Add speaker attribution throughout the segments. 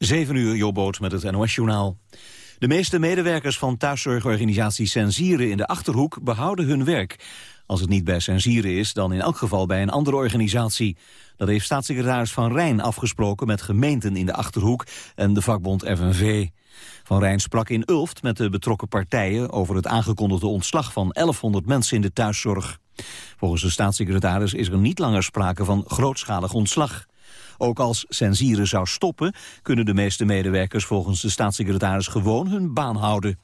Speaker 1: 7 uur, Jobboot met het NOS-journaal. De meeste medewerkers van thuiszorgorganisatie Sensieren in de Achterhoek behouden hun werk. Als het niet bij Sensieren is, dan in elk geval bij een andere organisatie. Dat heeft staatssecretaris Van Rijn afgesproken met gemeenten in de Achterhoek en de vakbond FNV. Van Rijn sprak in Ulft met de betrokken partijen over het aangekondigde ontslag van 1100 mensen in de thuiszorg. Volgens de staatssecretaris is er niet langer sprake van grootschalig ontslag. Ook als Sensieren zou stoppen, kunnen de meeste medewerkers volgens de staatssecretaris gewoon hun baan houden.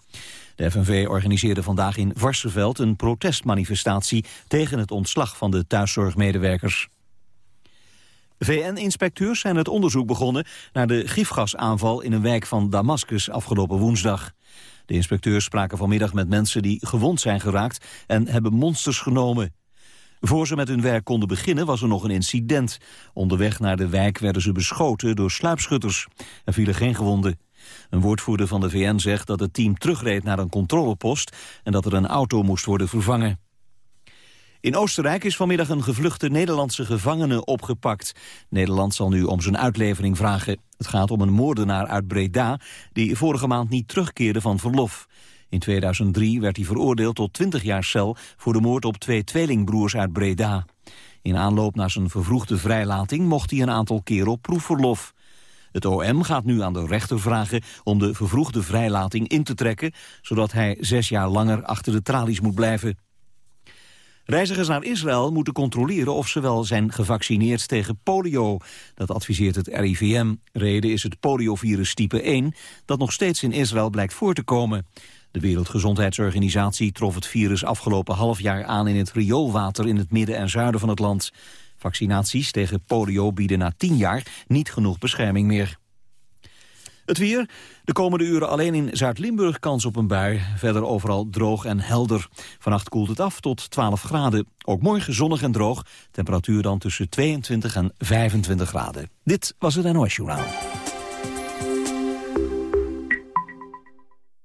Speaker 1: De FNV organiseerde vandaag in Varsenveld een protestmanifestatie tegen het ontslag van de thuiszorgmedewerkers. VN-inspecteurs zijn het onderzoek begonnen naar de gifgasaanval in een wijk van Damascus afgelopen woensdag. De inspecteurs spraken vanmiddag met mensen die gewond zijn geraakt en hebben monsters genomen. Voor ze met hun werk konden beginnen was er nog een incident. Onderweg naar de wijk werden ze beschoten door sluipschutters. Er vielen geen gewonden. Een woordvoerder van de VN zegt dat het team terugreed naar een controlepost... en dat er een auto moest worden vervangen. In Oostenrijk is vanmiddag een gevluchte Nederlandse gevangene opgepakt. Nederland zal nu om zijn uitlevering vragen. Het gaat om een moordenaar uit Breda die vorige maand niet terugkeerde van verlof. In 2003 werd hij veroordeeld tot 20 jaar cel voor de moord op twee tweelingbroers uit Breda. In aanloop naar zijn vervroegde vrijlating mocht hij een aantal keer op proefverlof. Het OM gaat nu aan de rechter vragen om de vervroegde vrijlating in te trekken... zodat hij zes jaar langer achter de tralies moet blijven. Reizigers naar Israël moeten controleren of ze wel zijn gevaccineerd tegen polio. Dat adviseert het RIVM. Reden is het poliovirus type 1, dat nog steeds in Israël blijkt voor te komen. De Wereldgezondheidsorganisatie trof het virus afgelopen half jaar aan in het rioolwater in het midden en zuiden van het land. Vaccinaties tegen polio bieden na tien jaar niet genoeg bescherming meer. Het weer. De komende uren alleen in Zuid-Limburg kans op een bui. Verder overal droog en helder. Vannacht koelt het af tot 12 graden. Ook morgen zonnig en droog. Temperatuur dan tussen 22 en 25 graden. Dit was het NOS Journaal.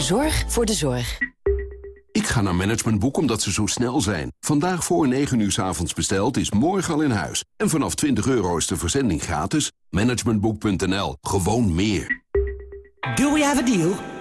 Speaker 2: Zorg voor de zorg.
Speaker 3: Ik ga naar Managementboek omdat ze zo snel zijn. Vandaag voor 9 uur s avonds besteld is morgen al in huis. En vanaf 20 euro is de verzending gratis. Managementboek.nl. Gewoon meer.
Speaker 4: Do we have a deal?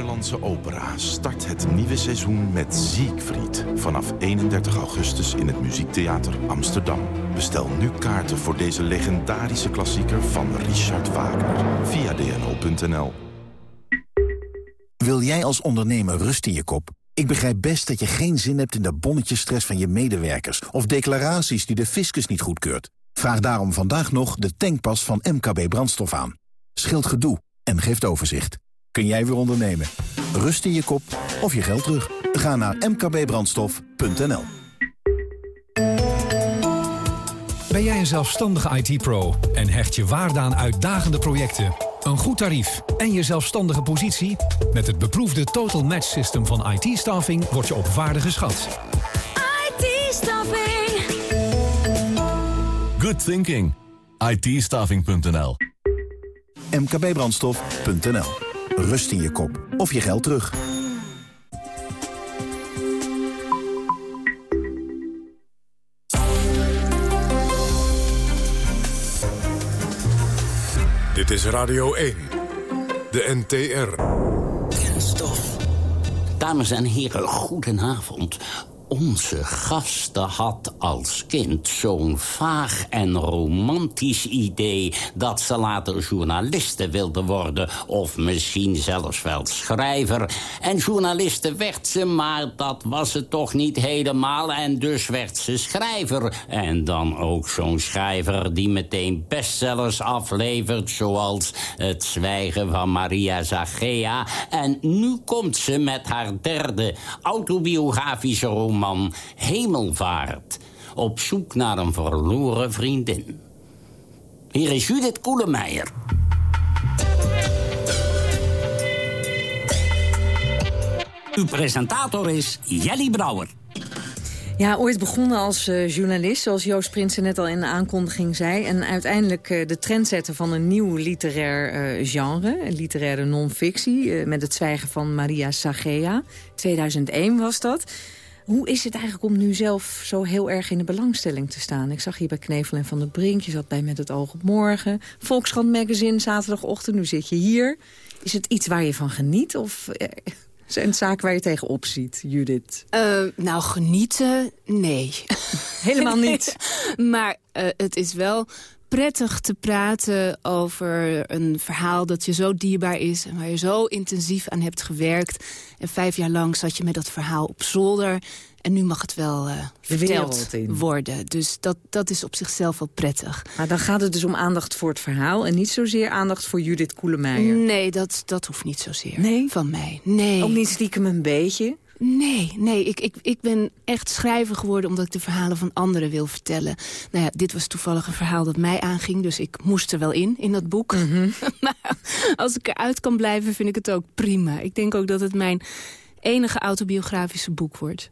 Speaker 5: De Nederlandse opera start het nieuwe seizoen met Siegfried. Vanaf 31 augustus in het Muziektheater Amsterdam. Bestel nu kaarten voor deze legendarische klassieker van Richard Wagner. Via dno.nl
Speaker 6: Wil jij als ondernemer rust in je kop? Ik begrijp best dat je geen zin hebt in de bonnetjesstress van je medewerkers... of declaraties die de fiscus niet goedkeurt. Vraag daarom vandaag nog de tankpas van MKB Brandstof aan. Scheelt gedoe en geeft overzicht. Kun jij weer ondernemen? Rust in je kop of je geld terug? Ga naar mkbbrandstof.nl
Speaker 7: Ben jij een zelfstandige IT-pro en hecht je waarde aan uitdagende projecten, een goed tarief en je zelfstandige positie? Met het beproefde Total Match System van IT-staffing word je op waarde geschat.
Speaker 8: IT-staffing.
Speaker 9: Good thinking. ITstaffing.nl
Speaker 6: mkbbrandstof.nl Rust in je kop of je geld terug.
Speaker 10: Dit is Radio 1. De NTR.
Speaker 11: Kenstof. Dames en heren, goedenavond.
Speaker 8: Onze gasten had als kind zo'n vaag en romantisch idee... dat ze later journaliste wilde worden of misschien zelfs wel schrijver. En journaliste werd ze, maar dat was het toch niet helemaal... en dus werd ze schrijver. En dan ook zo'n schrijver die meteen bestsellers aflevert... zoals Het Zwijgen van Maria Zagea. En nu komt ze met haar derde autobiografische roman Hemelvaart. Op zoek naar een verloren vriendin. Hier is Judith Koelemeijer. Uw presentator is Jelly Brouwer.
Speaker 11: Ja, ooit begonnen als uh, journalist, zoals Joost Prinsen net al in de aankondiging zei. En uiteindelijk uh, de trendsetter van een nieuw literair uh, genre, literaire non-fictie... met het zwijgen van Maria Sagea. 2001 was dat. Hoe is het eigenlijk om nu zelf zo heel erg in de belangstelling te staan? Ik zag hier bij Knevel en Van der Brink, je zat bij Met het oog op morgen. Volkskrant Magazine, zaterdagochtend, nu zit je hier. Is het iets waar je van geniet of... Zijn het zaken waar je tegenop ziet, Judith?
Speaker 12: Uh, nou, genieten, nee.
Speaker 11: Helemaal niet.
Speaker 12: maar uh, het is wel prettig te praten over een verhaal dat je zo dierbaar is... en waar je zo intensief aan hebt gewerkt. En vijf jaar lang zat je met dat verhaal op zolder... En nu mag het wel uh, verteld worden. Dus dat, dat is op zichzelf wel prettig.
Speaker 11: Maar dan gaat het dus om aandacht voor het verhaal... en niet zozeer aandacht voor Judith Koelemeijer?
Speaker 12: Nee, dat, dat hoeft niet zozeer nee? van mij. Nee.
Speaker 11: Ook niet stiekem een beetje?
Speaker 12: Nee, nee. Ik, ik, ik ben echt schrijver geworden omdat ik de verhalen van anderen wil vertellen. Nou ja, dit was toevallig een verhaal dat mij aanging, dus ik moest er wel in, in dat boek.
Speaker 11: Mm
Speaker 12: maar als ik eruit kan blijven, vind ik het ook prima. Ik denk ook dat het mijn enige autobiografische boek wordt.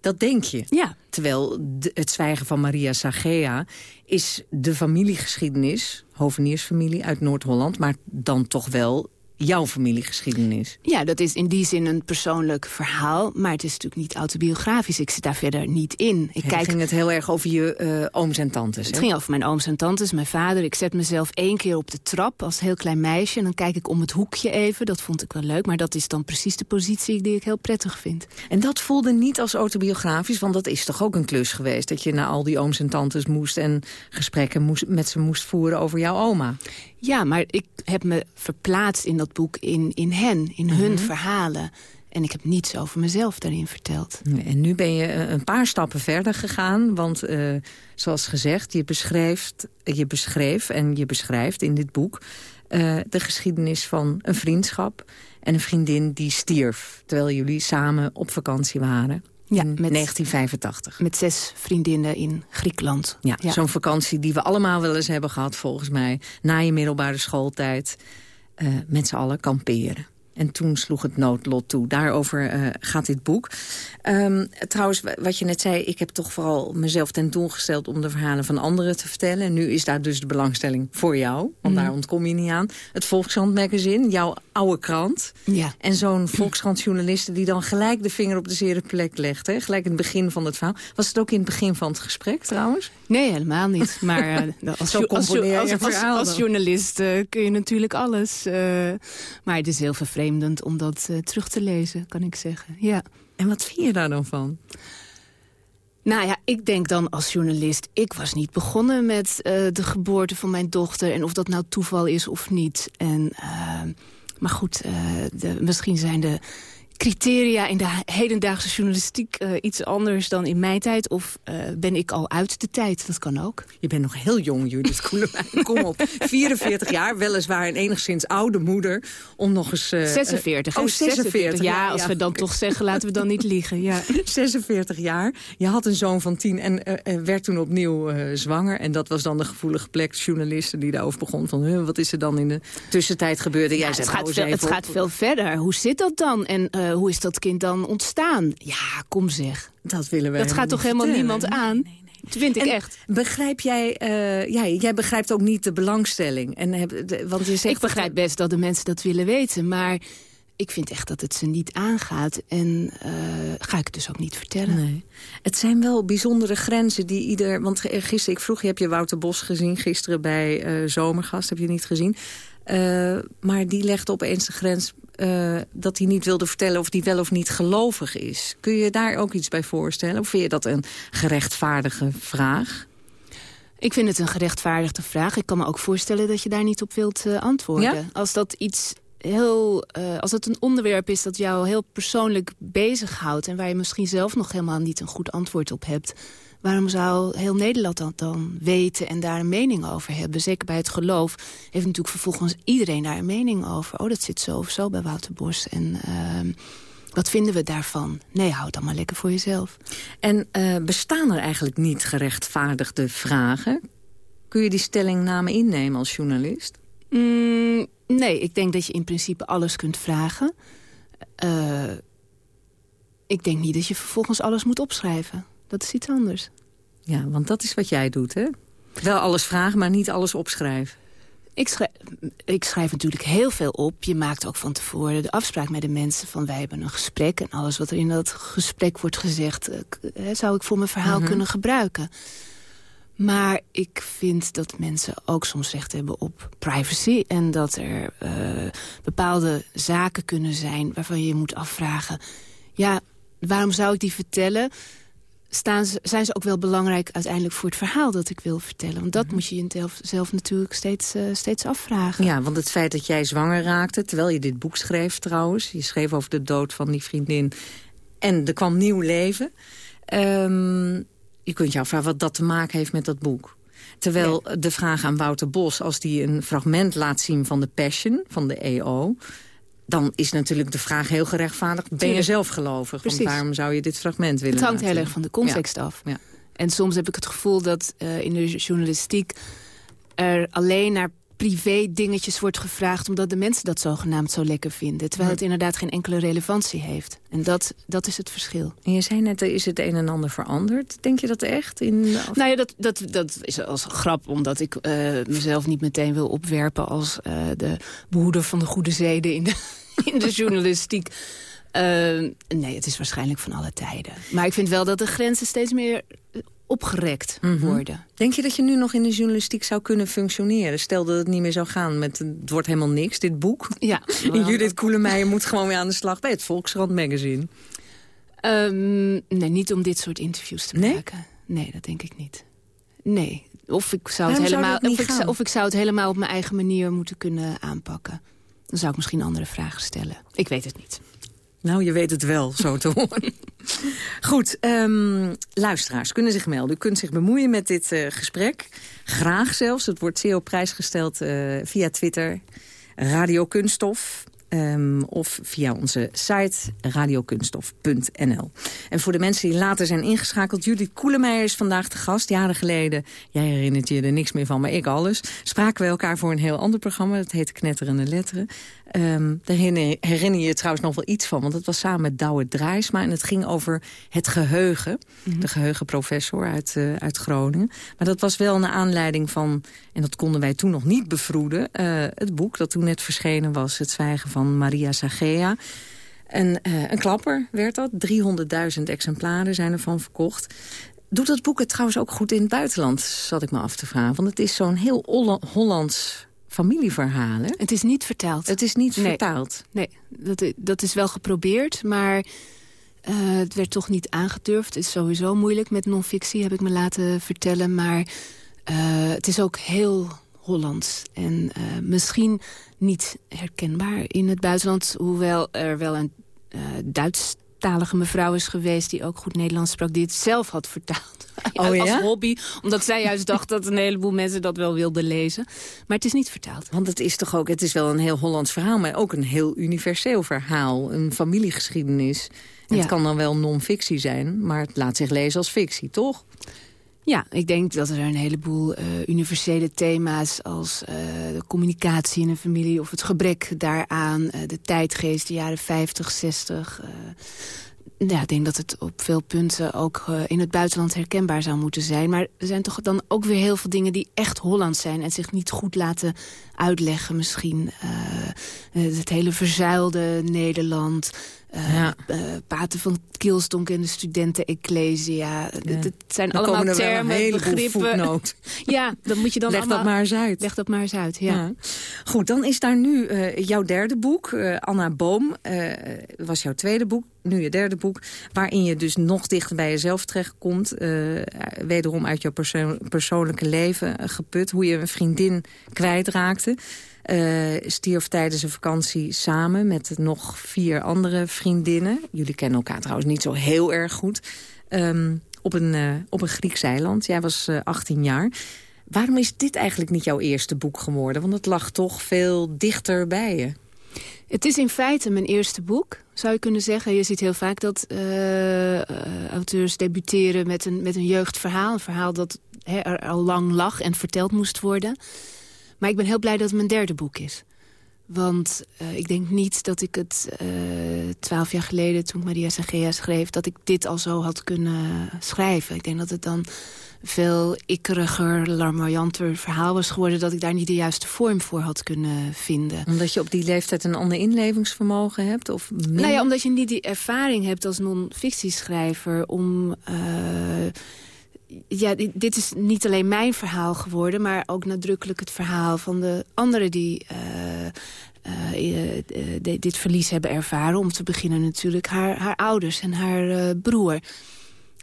Speaker 11: Dat denk je.
Speaker 12: Ja.
Speaker 11: Terwijl het zwijgen van Maria Sagea is de familiegeschiedenis... hoveniersfamilie uit Noord-Holland... maar dan toch wel jouw familiegeschiedenis.
Speaker 12: Ja, dat is in die zin een persoonlijk verhaal. Maar het is natuurlijk niet autobiografisch. Ik zit daar verder niet in. Ik
Speaker 11: kijk... ging het heel erg over je uh, ooms en tantes.
Speaker 12: Het ging over mijn ooms en tantes, mijn vader. Ik zet mezelf één keer op de trap als heel klein meisje. En dan kijk ik om het hoekje even. Dat vond ik wel leuk. Maar dat is dan precies de positie die ik heel prettig vind.
Speaker 11: En dat voelde niet als autobiografisch? Want dat is toch ook een klus geweest? Dat je naar al die ooms en tantes moest... en gesprekken moest, met ze moest voeren over jouw oma.
Speaker 12: Ja, maar ik heb me verplaatst in dat boek in, in hen, in hun
Speaker 11: Mhm.
Speaker 12: verhalen. En ik heb niets over mezelf daarin verteld.
Speaker 11: En nu ben je eh, een paar stappen verder gegaan. Want uh, zoals gezegd, je, beschreef, je beschreef en je beschrijft in dit boek... Uh, de geschiedenis van een vriendschap en een vriendin die stierf... terwijl jullie samen op vakantie waren.
Speaker 12: Ja,
Speaker 11: met 1985.
Speaker 12: Met zes vriendinnen in Griekenland.
Speaker 11: Ja, ja. zo'n vakantie die we allemaal wel eens hebben gehad volgens mij. Na je middelbare schooltijd. Uh, met z'n allen kamperen. En toen sloeg het noodlot toe. Daarover uh, gaat dit boek. Um, trouwens, wat je net zei, ik heb toch vooral mezelf ten doel gesteld... om de verhalen van anderen te vertellen. En nu is daar dus de belangstelling voor jou. Want mm. daar ontkom je niet aan. Het Volkskrant Magazine, jouw oude krant.
Speaker 12: Ja.
Speaker 11: En zo'n Volkskrant-journaliste die dan gelijk de vinger op de zere plek legt. Hè? Gelijk in het begin van het verhaal. Was het ook in het begin van het gesprek trouwens?
Speaker 12: Nee, helemaal niet. Maar uh, als,
Speaker 11: Zo
Speaker 12: als,
Speaker 11: als,
Speaker 12: als, journalist uh, kun je natuurlijk alles. Maar het is heel vervreemdend om dat terug te lezen, kan ik zeggen. Ja.
Speaker 11: En wat vind je daar dan van?
Speaker 12: Nou ja, ik denk dan als journalist... ik was niet begonnen met uh, de geboorte van mijn dochter... en of dat nou toeval is of niet. En, uh, maar goed, de, misschien zijn de criteria in de hedendaagse journalistiek uh, iets anders dan in mijn tijd? Of uh, ben ik al uit de tijd? Dat kan ook.
Speaker 11: Je bent nog heel jong, Judith Koelemijn. Kom op. 44 jaar, weliswaar een enigszins oude moeder. Om nog eens... Uh,
Speaker 12: 46.
Speaker 11: oh, 46.
Speaker 12: 46. Ja, ja, als ja. we dan toch zeggen, laten we dan niet liegen. Ja.
Speaker 11: 46 jaar. Je had een zoon van 10 en werd toen opnieuw zwanger. En dat was dan de gevoelige plek. Journalisten die daarover begon van... Wat is er dan in de tussentijd gebeurd? En jij
Speaker 12: ja, het gaat, veel, het gaat veel verder. Hoe zit dat dan? En uh, hoe is dat kind dan ontstaan? Ja, kom zeg.
Speaker 11: Dat willen we
Speaker 12: Dat gaat toch helemaal
Speaker 11: vertellen.
Speaker 12: niemand aan? Nee, nee, nee. Dat vind ik
Speaker 11: en
Speaker 12: echt.
Speaker 11: Begrijp jij, uh, ja, jij begrijpt ook niet de belangstelling. En heb, de, want je zegt
Speaker 12: ik begrijp best dat de mensen dat willen weten, maar ik vind echt dat het ze niet aangaat. En uh, ga ik het dus ook niet vertellen.
Speaker 11: Nee. Het zijn wel bijzondere grenzen die ieder... Want gisteren, ik vroeg, je heb je Wouter Bos gezien gisteren bij uh, Zomergast. Heb je niet gezien? Uh, maar die legde opeens de grens eh, dat hij niet wilde vertellen of hij wel of niet gelovig is. Kun je daar ook iets bij voorstellen? Of vind je dat een gerechtvaardige vraag?
Speaker 12: Ik vind het een gerechtvaardigde vraag. Ik kan me ook voorstellen dat je daar niet op wilt uh, antwoorden.
Speaker 11: Ja?
Speaker 12: Als dat iets heel, uh, als het een onderwerp is dat jou heel persoonlijk bezighoudt... en waar je misschien zelf nog helemaal niet een goed antwoord op hebt... waarom zou heel Nederland dat dan weten en daar een mening over hebben? Zeker bij het geloof heeft natuurlijk vervolgens iedereen daar een mening over. Oh, dat zit zo of zo bij Wouter Bos. En uh, wat vinden we daarvan? Nee, houd dan maar lekker voor jezelf.
Speaker 11: En uh, bestaan er eigenlijk niet gerechtvaardigde vragen? Kun je die stellingname innemen als journalist?
Speaker 12: Mm, nee, ik denk dat je in principe alles kunt vragen. Uh, ik denk niet dat je vervolgens alles moet opschrijven. Dat is iets anders.
Speaker 11: Ja, want dat is wat jij doet, hè? Wel alles vragen, maar niet alles opschrijven.
Speaker 12: Ik schrijf, ik schrijf natuurlijk heel veel op. Je maakt ook van tevoren de afspraak met de mensen van wij hebben een gesprek. En alles wat er in dat gesprek wordt gezegd... Uh, zou ik voor mijn verhaal -hmm. kunnen gebruiken. Maar ik vind dat mensen ook soms recht hebben op privacy. En dat er uh, bepaalde zaken kunnen zijn waarvan je je moet afvragen... ja, waarom zou ik die vertellen? Staan ze, zijn ze ook wel belangrijk uiteindelijk voor het verhaal dat ik wil vertellen? Want dat mm -hmm. moet je jezelf zelf natuurlijk steeds, uh, steeds afvragen.
Speaker 11: Ja, want het feit dat jij zwanger raakte, terwijl je dit boek schreef trouwens... je schreef over de dood van die vriendin en er kwam nieuw leven... Um, je kunt je afvragen wat dat te maken heeft met dat boek. Terwijl ja. de vraag aan Wouter Bos, als die een fragment laat zien van de Passion, van de EO... dan is natuurlijk de vraag heel gerechtvaardigd, ben je zelf gelovig? Want waarom zou je dit fragment willen
Speaker 12: Het hangt
Speaker 11: laten?
Speaker 12: heel erg van de context
Speaker 11: ja.
Speaker 12: af.
Speaker 11: Ja.
Speaker 12: En soms heb ik het gevoel dat uh, in de journalistiek er alleen naar privé dingetjes wordt gevraagd... omdat de mensen dat zogenaamd zo lekker vinden. Terwijl het inderdaad geen enkele relevantie heeft. En dat, dat is het verschil.
Speaker 11: En je zei net, is het een en ander veranderd? Denk je dat echt? In,
Speaker 12: of... Nou ja, dat, dat, dat is als grap. Omdat ik uh, mezelf niet meteen wil opwerpen... als uh, de behoeder van de goede zeden in de, in de journalistiek. Uh, nee, het is waarschijnlijk van alle tijden. Maar ik vind wel dat de grenzen steeds meer opgerekt mm -hmm. worden.
Speaker 11: Denk je dat je nu nog in de journalistiek zou kunnen functioneren? Stel dat het niet meer zou gaan met het wordt helemaal niks, dit boek.
Speaker 12: Ja.
Speaker 11: en Judith Koelemeijer moet gewoon weer aan de slag bij het Volkskrant magazine.
Speaker 12: Um, nee, niet om dit soort interviews te
Speaker 11: nee?
Speaker 12: maken. Nee, dat denk ik niet. Nee. Of ik zou, het helemaal,
Speaker 11: zou
Speaker 12: of, ik, of ik zou het helemaal op mijn eigen manier moeten kunnen aanpakken. Dan zou ik misschien andere vragen stellen. Ik weet het niet.
Speaker 11: Nou, je weet het wel, zo te horen. Goed, um, luisteraars kunnen zich melden. U kunt zich bemoeien met dit uh, gesprek. Graag zelfs. Het wordt zeer op prijs gesteld uh, via Twitter. Radio Kunststof. Um, of via onze site radiokunststof.nl. En voor de mensen die later zijn ingeschakeld... Judith Koelemeijer is vandaag de gast. Jaren geleden, jij herinnert je er niks meer van, maar ik alles... spraken we elkaar voor een heel ander programma. Dat heette Knetterende Letteren. Um, daar herinner je je trouwens nog wel iets van. Want het was samen met Douwe Draaisma. En het ging over het geheugen. Mm -hmm. De geheugenprofessor uit, uh, uit Groningen. Maar dat was wel een aanleiding van... en dat konden wij toen nog niet bevroeden... Uh, het boek dat toen net verschenen was. Het zwijgen van Maria Sagea. En uh, een klapper werd dat. 300.000 exemplaren zijn ervan verkocht. Doet dat boek het trouwens ook goed in het buitenland, zat ik me af te vragen. Want het is zo'n heel Hollands familieverhalen.
Speaker 12: Het is niet vertaald.
Speaker 11: Het is niet
Speaker 12: nee.
Speaker 11: vertaald.
Speaker 12: Nee, dat, dat is wel geprobeerd, maar uh, het werd toch niet aangedurfd. Het is sowieso moeilijk met non-fictie, heb ik me laten vertellen. Maar uh, het is ook heel Hollands. En uh, misschien niet herkenbaar in het buitenland. Hoewel er wel een Duits-talige mevrouw is geweest... die ook goed Nederlands sprak, die het zelf had vertaald.
Speaker 11: Oh, ja?
Speaker 12: Als hobby, omdat zij juist dacht dat een heleboel mensen dat wel wilden lezen. Maar het is niet vertaald.
Speaker 11: Want het is toch ook, het is wel een heel Hollands verhaal... maar ook een heel universeel verhaal, een familiegeschiedenis. Ja. Het kan dan wel non-fictie zijn, maar het laat zich lezen als fictie, toch?
Speaker 12: Ja, ik denk dat er een heleboel uh, universele thema's... als uh, de communicatie in een familie of het gebrek daaraan... Uh, de tijdgeest, de jaren 50, 60... ja, ik denk dat het op veel punten ook in het buitenland herkenbaar zou moeten zijn. Maar er zijn toch dan ook weer heel veel dingen die echt Hollands zijn... en zich niet goed laten uitleggen misschien. Het hele verzuilde Nederland, Uh, ja. Paten van Kielstonk en de studenten Ecclesia. Ja. Het, zijn
Speaker 11: dan
Speaker 12: allemaal
Speaker 11: termen,
Speaker 12: begrippen. ja, dan moet je dan
Speaker 11: Leg
Speaker 12: allemaal...
Speaker 11: dat maar eens uit.
Speaker 12: Leg dat maar eens uit, ja.
Speaker 11: Goed, dan is daar nu uh, jouw derde boek, Anna Boom. was jouw tweede boek, nu je derde boek. Waarin je dus nog dichter bij jezelf terechtkomt. wederom uit jouw perso persoonlijke leven geput. Hoe je een vriendin kwijtraakte. Uh, stierf tijdens een vakantie samen met nog vier andere vriendinnen. Jullie kennen elkaar trouwens niet zo heel erg goed. Um, op, een, uh, op een Grieks eiland. Jij was uh, eh, 18 jaar. Waarom is dit eigenlijk niet jouw eerste boek geworden? Want het lag toch veel dichter bij je.
Speaker 12: Het is in feite mijn eerste boek, zou je kunnen zeggen. Je ziet heel vaak dat auteurs debuteren met een, met een jeugdverhaal. Een verhaal dat er al lang lag en verteld moest worden. Maar ik ben heel blij dat het mijn derde boek is. Want uh, ik denk niet dat ik het uh, twaalf jaar geleden, toen Maria Sagea schreef... dat ik dit al zo had kunnen schrijven. Ik denk dat het dan veel ikkeriger, larmoyanter verhaal was geworden... dat ik daar niet de juiste vorm voor had kunnen vinden.
Speaker 11: Omdat je op die leeftijd een ander inlevingsvermogen hebt? Of
Speaker 12: Nou ja, omdat je niet die ervaring hebt als non-fictieschrijver... om... Uh, ja, dit is niet alleen mijn verhaal geworden... maar ook nadrukkelijk het verhaal van de anderen die uh, uh, dit verlies hebben ervaren. Om te beginnen natuurlijk haar, haar ouders en haar broer.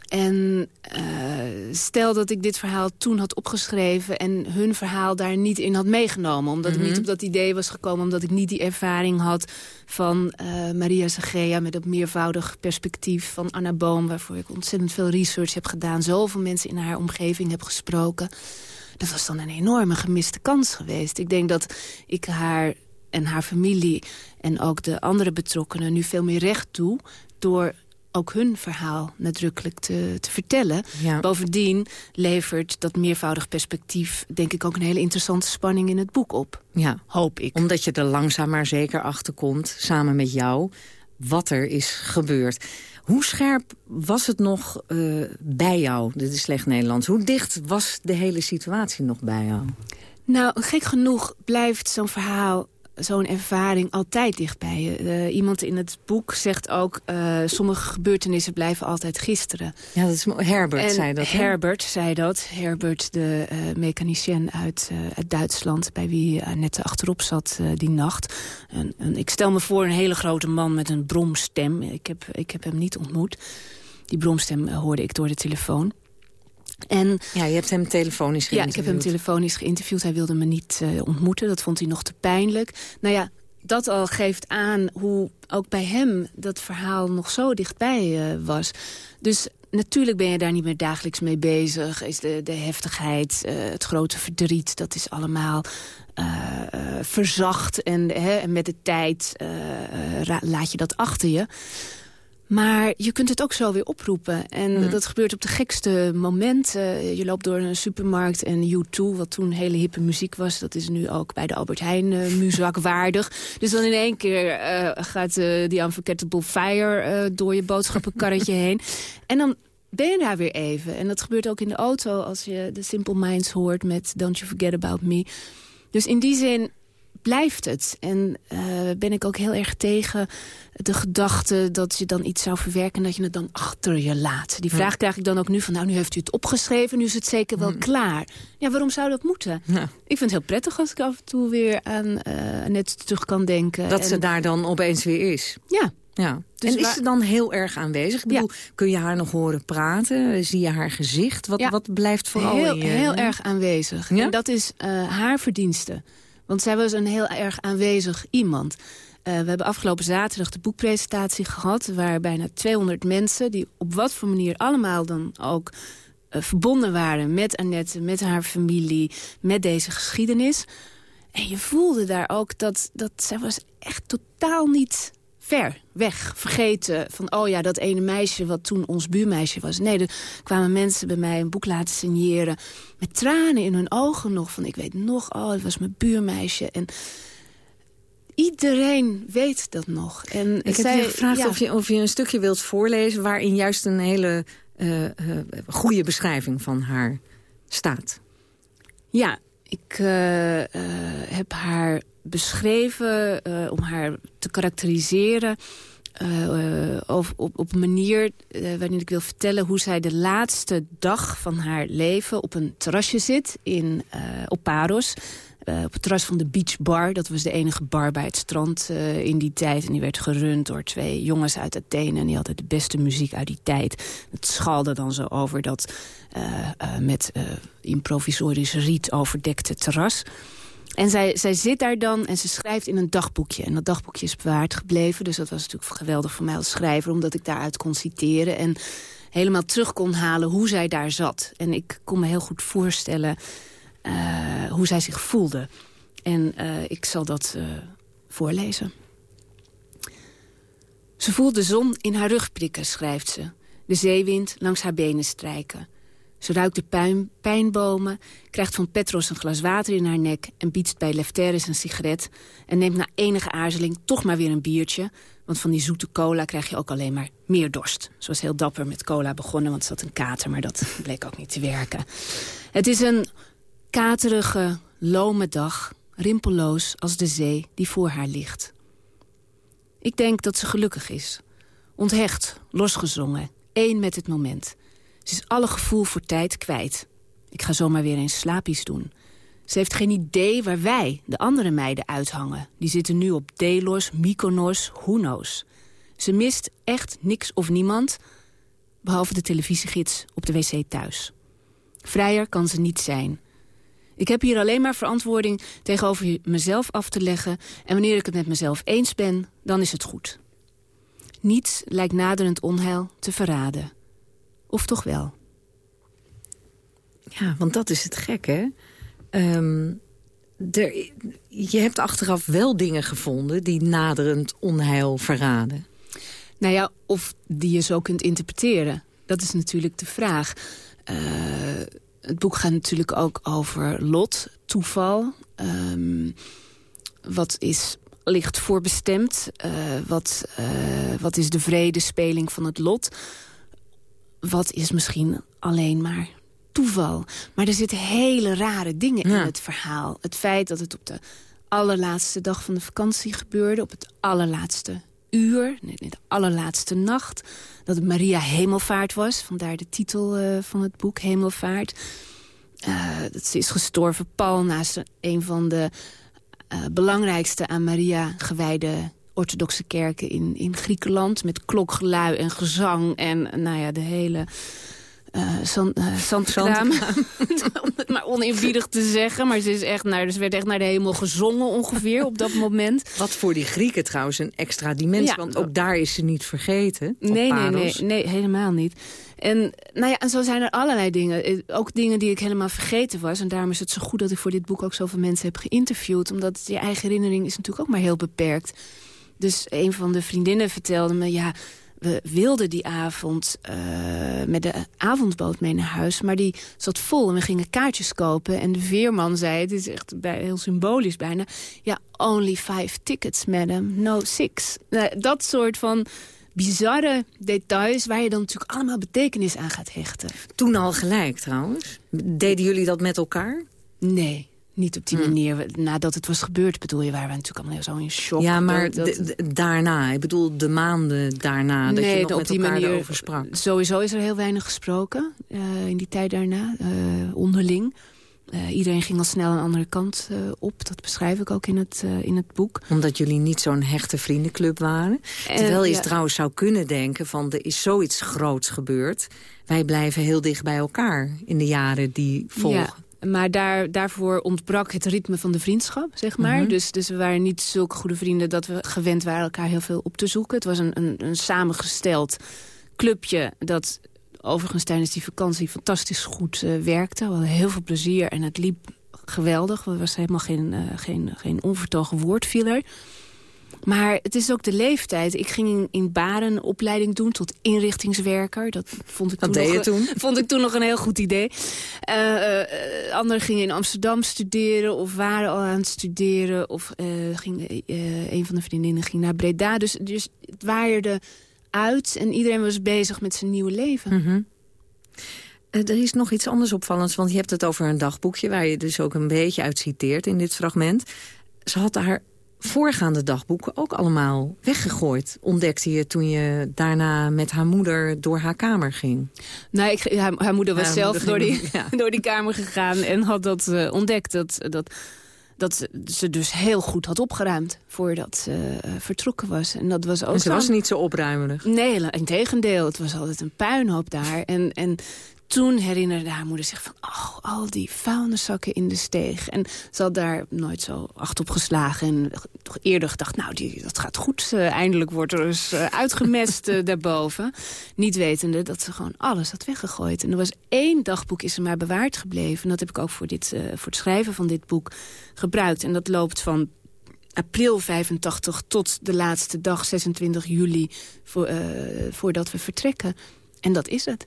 Speaker 12: En uh, stel dat ik dit verhaal toen had opgeschreven... en hun verhaal daar niet in had meegenomen. Omdat mm -hmm. ik niet mhm. op dat idee was gekomen. Omdat ik niet die ervaring had van uh, Maria Sagea... met dat meervoudig perspectief van Anna Boom... waarvoor ik ontzettend veel research heb gedaan. Zoveel mensen in haar omgeving heb gesproken. Dat was dan een enorme gemiste kans geweest. Ik denk dat ik haar en haar familie en ook de andere betrokkenen... nu veel meer recht doe door ook hun verhaal nadrukkelijk te, te vertellen. Ja. Bovendien levert dat meervoudig perspectief... denk ik ook een hele interessante spanning in het boek op.
Speaker 11: Ja.
Speaker 12: Hoop ik.
Speaker 11: Omdat je er langzaam maar zeker achter komt, samen met jou... wat er is gebeurd. Hoe scherp was het nog uh, bij jou, dit is slecht Nederlands? Hoe dicht was de hele situatie nog bij jou?
Speaker 12: Nou, gek genoeg blijft zo'n verhaal zo'n ervaring altijd dicht bij je. Uh, iemand in het boek zegt ook... Uh, sommige gebeurtenissen blijven altijd gisteren.
Speaker 11: Ja, dat is Herbert
Speaker 12: en
Speaker 11: zei dat.
Speaker 12: Herbert zei dat. Herbert, de uh, mechanicien uit, uit Duitsland... bij wie net achterop zat die nacht. En, en, ik stel me voor een hele grote man met een bromstem. Ik heb, ik heb hem niet ontmoet. Die bromstem hoorde ik door de telefoon.
Speaker 11: En, ja, je hebt hem telefonisch geïnterviewd.
Speaker 12: Ja, ik heb hem telefonisch geïnterviewd. Hij wilde me niet uh, ontmoeten. Dat vond hij nog te pijnlijk. Nou ja, dat al geeft aan hoe ook bij hem dat verhaal nog zo dichtbij uh, was. Dus natuurlijk ben je daar niet meer dagelijks mee bezig. Is de, de heftigheid, uh, het grote verdriet, dat is allemaal verzacht. En, hè, en met de tijd laat je dat achter je. Maar je kunt het ook zo weer oproepen. En mm. dat gebeurt op de gekste momenten. Je loopt door een supermarkt en U2, wat toen hele hippe muziek was... dat is nu ook bij de Albert Heijn uh, muzak waardig. Dus dan in één keer uh, gaat uh, die Unforgettable Fire door je boodschappenkarretje heen. En dan ben je daar weer even. En dat gebeurt ook in de auto als je de Simple Minds hoort met Don't You Forget About Me. Dus in die zin blijft het. En uh, ben ik ook heel erg tegen de gedachte dat je dan iets zou verwerken... en dat je het dan achter je laat. Die vraag krijg ik dan ook nu van, nou, nu heeft u het opgeschreven... nu is het zeker wel klaar. Ja, waarom zou dat moeten? Ja. Ik vind het heel prettig als ik af en toe weer aan uh, net terug kan denken.
Speaker 11: Dat ze daar dan opeens weer is.
Speaker 12: Ja.
Speaker 11: Ja. Dus en is ze dan heel erg aanwezig? Ik bedoel, kun je haar nog horen praten? Zie je haar gezicht? Wat, wat blijft vooral
Speaker 12: heel,
Speaker 11: in je...
Speaker 12: Heel erg aanwezig. En dat is uh, haar verdienste. Want zij was een heel erg aanwezig iemand. Uh, we hebben afgelopen zaterdag de boekpresentatie gehad... waar bijna 200 mensen, die op wat voor manier allemaal dan ook... Uh, verbonden waren met Annette, met haar familie, met deze geschiedenis. En je voelde daar ook dat, dat zij was echt totaal niet ver weg, vergeten van... oh ja, dat ene meisje wat toen ons buurmeisje was. Nee, er kwamen mensen bij mij een boek laten signeren... met tranen in hun ogen nog. Van ik weet nog, oh, het was mijn buurmeisje. En iedereen weet dat nog. En
Speaker 11: ik heb je gevraagd of, je, of je een stukje wilt voorlezen... waarin juist een hele uh, uh, goede beschrijving van haar staat.
Speaker 12: Ja, ik uh, heb haar beschreven, uh, om haar te karakteriseren... Uh, op, op, een manier uh, waarin ik wil vertellen hoe zij de laatste dag van haar leven op een terrasje zit in, op Paros. op het terras van de Beach Bar. Dat was de enige bar bij het strand in die tijd. En die werd gerund door twee jongens uit Athene. En die hadden de beste muziek uit die tijd. Het schalde dan zo over dat met improvisorisch riet overdekte terras. En zij, zij zit daar dan en ze schrijft in een dagboekje. En dat dagboekje is bewaard gebleven. Dus dat was natuurlijk geweldig voor mij als schrijver... omdat ik daaruit kon citeren en helemaal terug kon halen hoe zij daar zat. En ik kon me heel goed voorstellen uh, hoe zij zich voelde. En uh, ik zal dat uh, voorlezen. Ze voelt de zon in haar rug prikken, schrijft ze. De zeewind langs haar benen strijken. Ze ruikt de pijnbomen, krijgt van Petros een glas water in haar nek... en biedt bij Lefteris een sigaret... en neemt na enige aarzeling toch maar weer een biertje... want van die zoete cola krijg je ook alleen maar meer dorst. Ze was heel dapper met cola begonnen, want ze had een kater... maar dat bleek ook niet te werken. Het is een katerige, lome dag, rimpelloos als de zee die voor haar ligt. Ik denk dat ze gelukkig is. Onthecht, losgezongen, één met het moment... Ze is alle gevoel voor tijd kwijt. Ik ga zomaar weer eens slaapies doen. Ze heeft geen idee waar wij, de andere meiden, uithangen. Die zitten nu op Delos, Mykonos, Hunos. Ze mist echt niks of niemand, behalve de televisiegids op de wc thuis. Vrijer kan ze niet zijn. Ik heb hier alleen maar verantwoording tegenover mezelf af te leggen... en wanneer ik het met mezelf eens ben, dan is het goed. Niets lijkt naderend onheil te verraden. Of toch wel?
Speaker 11: Ja, want dat is het gek, hè? Um, er, je hebt achteraf wel dingen gevonden die naderend onheil verraden.
Speaker 12: Nou ja, of die je zo kunt interpreteren. Dat is natuurlijk de vraag. Uh, het boek gaat natuurlijk ook over lot, toeval. Um, wat is licht voorbestemd? Uh, wat, uh, wat is de vrede speling van het lot? Wat is misschien alleen maar toeval. Maar er zitten hele rare dingen in het verhaal. Het feit dat het op de allerlaatste dag van de vakantie gebeurde... op het allerlaatste uur, de allerlaatste nacht... dat het Maria Hemelvaart was, vandaar de titel uh, van het boek Hemelvaart. Uh, dat ze is gestorven pal naast een van de uh, belangrijkste aan Maria gewijde orthodoxe kerken in, in Griekenland... met klokgelui en gezang en nou ja, de hele... Uh, zand, uh, om het maar oneerbiedig te zeggen. Maar ze, is echt naar, ze werd echt naar de hemel gezongen ongeveer op dat moment.
Speaker 11: Wat voor die Grieken trouwens een extra dimensie. Want ook daar is ze niet vergeten.
Speaker 12: Nee, nee, nee, nee, helemaal niet. En, nou ja, en zo zijn er allerlei dingen. Eh, ook dingen die ik helemaal vergeten was. En daarom is het zo goed dat ik voor dit boek ook zoveel mensen heb geïnterviewd. Omdat je eigen herinnering is natuurlijk ook maar heel beperkt. Dus een van de vriendinnen vertelde me... ja, we wilden die avond uh, met de avondboot mee naar huis. Maar die zat vol en we gingen kaartjes kopen. En de veerman zei, het is echt bij, heel symbolisch bijna... ja, only five tickets, madam, no six. Uh, dat soort van bizarre details... waar je dan natuurlijk allemaal betekenis aan gaat hechten.
Speaker 11: Toen al gelijk trouwens. Deden jullie dat met elkaar?
Speaker 12: Nee. Niet op die hmm. manier. Nadat het was gebeurd, bedoel je, waren we natuurlijk allemaal zo in shock.
Speaker 11: Ja, maar daarna, ik bedoel de maanden daarna, dat je nog op met die elkaar manier, sprak.
Speaker 12: Sowieso is er heel weinig gesproken uh, in die tijd daarna, uh, onderling. Uh, iedereen ging al snel een andere kant op. Dat beschrijf ik ook in het, in het boek.
Speaker 11: Omdat jullie niet zo'n hechte vriendenclub waren. Terwijl je ja. trouwens zou kunnen denken van er is zoiets groots gebeurd. Wij blijven heel dicht bij elkaar in de jaren die volgen. Ja.
Speaker 12: Maar daar, daarvoor ontbrak het ritme van de vriendschap, zeg maar. Mhm. dus, dus we waren niet zulke goede vrienden dat we gewend waren elkaar heel veel op te zoeken. Het was een, een, een samengesteld clubje dat overigens tijdens die vakantie fantastisch goed uh, werkte. We hadden heel veel plezier en het liep geweldig. Er was helemaal geen, uh, geen, geen onvertogen woordfiller. Maar het is ook de leeftijd. Ik ging in, in Baren een opleiding doen tot inrichtingswerker. Dat vond ik,
Speaker 11: toen,
Speaker 12: nog,
Speaker 11: je toen?
Speaker 12: Vond ik toen nog een heel goed idee. Uh, uh, anderen gingen in Amsterdam studeren of waren al aan het studeren. Of ging, een van de vriendinnen ging naar Breda. Dus, dus het waaierde uit en iedereen was bezig met zijn nieuwe leven.
Speaker 11: Mm er is nog iets anders opvallends, want je hebt het over een dagboekje... waar je dus ook een beetje uit citeert in dit fragment. Ze had daar voorgaande dagboeken ook allemaal weggegooid. Ontdekte je toen je daarna met haar moeder door haar kamer ging.
Speaker 12: Nou, ik, haar, haar moeder was
Speaker 11: Haar
Speaker 12: zelf
Speaker 11: moeder
Speaker 12: door, die,
Speaker 11: ja.
Speaker 12: door die kamer gegaan en had dat eh, ontdekt. Dat, dat, dat ze- dus heel goed had opgeruimd voordat ze eh, vertrokken was. En dat was ook
Speaker 11: En ze was niet zo opruimerig.
Speaker 12: Nee, in tegendeel. Het was altijd een puinhoop daar. En, en toen herinnerde haar moeder zich van... oh, al die vuilniszakken in de steeg. En ze had daar nooit zo acht op geslagen. En toch eerder gedacht, nou, die, dat gaat goed. Eh, eindelijk wordt er eens eh, uitgemest eh, daarboven. Niet wetende dat ze gewoon alles had weggegooid. En er was één dagboek is er maar bewaard gebleven. En dat heb ik ook voor, dit, voor het schrijven van dit boek gebruikt. En dat loopt van april 85 tot de laatste dag, 26 juli, voor, voordat we vertrekken. En dat is het.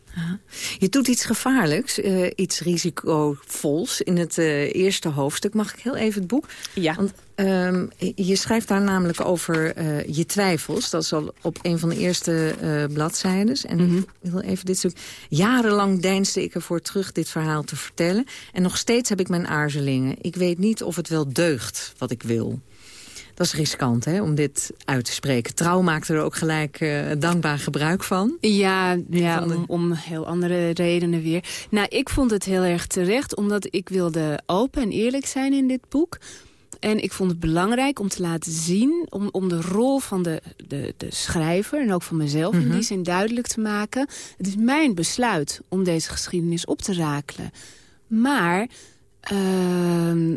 Speaker 11: Je doet iets gevaarlijks, eh, iets risicovols in het eh, eerste hoofdstuk. Mag ik heel even het boek?
Speaker 12: Ja.
Speaker 11: Want ehm, je schrijft daar namelijk over eh, je twijfels. Dat is al op een van de eerste bladzijden. En ik wil even dit stuk. Jarenlang deinsde ik ervoor terug dit verhaal te vertellen. En nog steeds heb ik mijn aarzelingen. Ik weet niet of het wel deugt wat ik wil. Dat is riskant, hè, om dit uit te spreken. Trouw maakte er ook gelijk eh, dankbaar gebruik van.
Speaker 12: Ja, ja om, om heel andere redenen weer. Nou, ik vond het heel erg terecht, omdat ik wilde open en eerlijk zijn in dit boek. En ik vond het belangrijk om te laten zien, om, om de rol van de, de, de schrijver... en ook van mezelf in
Speaker 11: Mhm.
Speaker 12: die zin duidelijk te maken. Het is mijn besluit om deze geschiedenis op te rakelen. Maar ehm,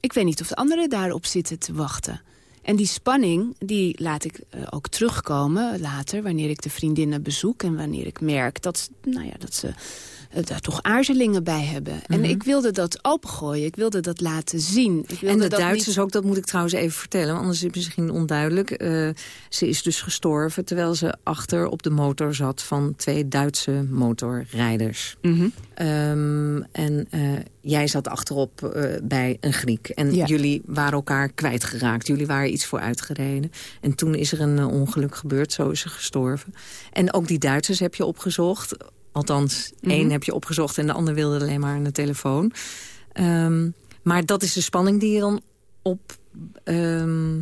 Speaker 12: ik weet niet of de anderen daarop zitten te wachten. En die spanning, die laat ik eh, ook terugkomen later... wanneer ik de vriendinnen bezoek en wanneer ik merk dat, nou ja, dat ze daar toch aarzelingen bij hebben. En
Speaker 11: Mhm.
Speaker 12: ik wilde dat opengooien, ik wilde dat laten zien. Ik wilde
Speaker 11: En de
Speaker 12: dat
Speaker 11: Duitsers
Speaker 12: niet-
Speaker 11: ook, dat moet ik trouwens even vertellen. want Anders is het misschien onduidelijk. Eh, ze is dus gestorven terwijl ze achter op de motor zat... van twee Duitse motorrijders.
Speaker 12: Mhm.
Speaker 11: Ehm, en eh, jij zat achterop eh, bij een Griek. En
Speaker 12: Ja.
Speaker 11: jullie waren elkaar kwijtgeraakt. Jullie waren iets voor uitgereden. En toen is er een eh, ongeluk gebeurd. Zo is ze gestorven. En ook die Duitsers heb je opgezocht. Althans,
Speaker 12: Mhm.
Speaker 11: één heb je opgezocht... en de ander wilde alleen maar aan de telefoon. Ehm, maar dat is de spanning die je dan op... ehm,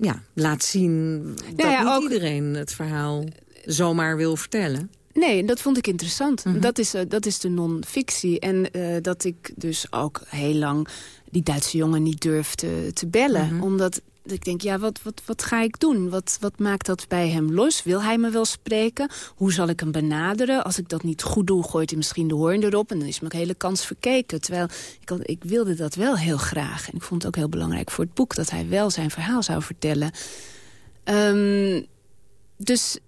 Speaker 11: ja, laat zien dat
Speaker 12: ja,
Speaker 11: niet
Speaker 12: ook-
Speaker 11: iedereen het verhaal zomaar wil vertellen.
Speaker 12: Nee, dat vond ik interessant.
Speaker 11: Mhm.
Speaker 12: dat, is, eh, dat is de non-fictie. En eh, dat ik dus ook heel lang die Duitse jongen niet durfde te bellen.
Speaker 11: Mhm.
Speaker 12: Omdat ik denk, ja, wat, wat, wat ga ik doen? Wat, wat maakt dat bij hem los? Wil hij me wel spreken? Hoe zal ik hem benaderen? Als ik dat niet goed doe, gooit hij misschien de hoorn erop... en dan is mijn hele kans verkeken. Terwijl ik, ik wilde dat wel heel graag. En ik vond het ook heel belangrijk voor het boek... dat hij wel zijn verhaal zou vertellen. Ehm, dus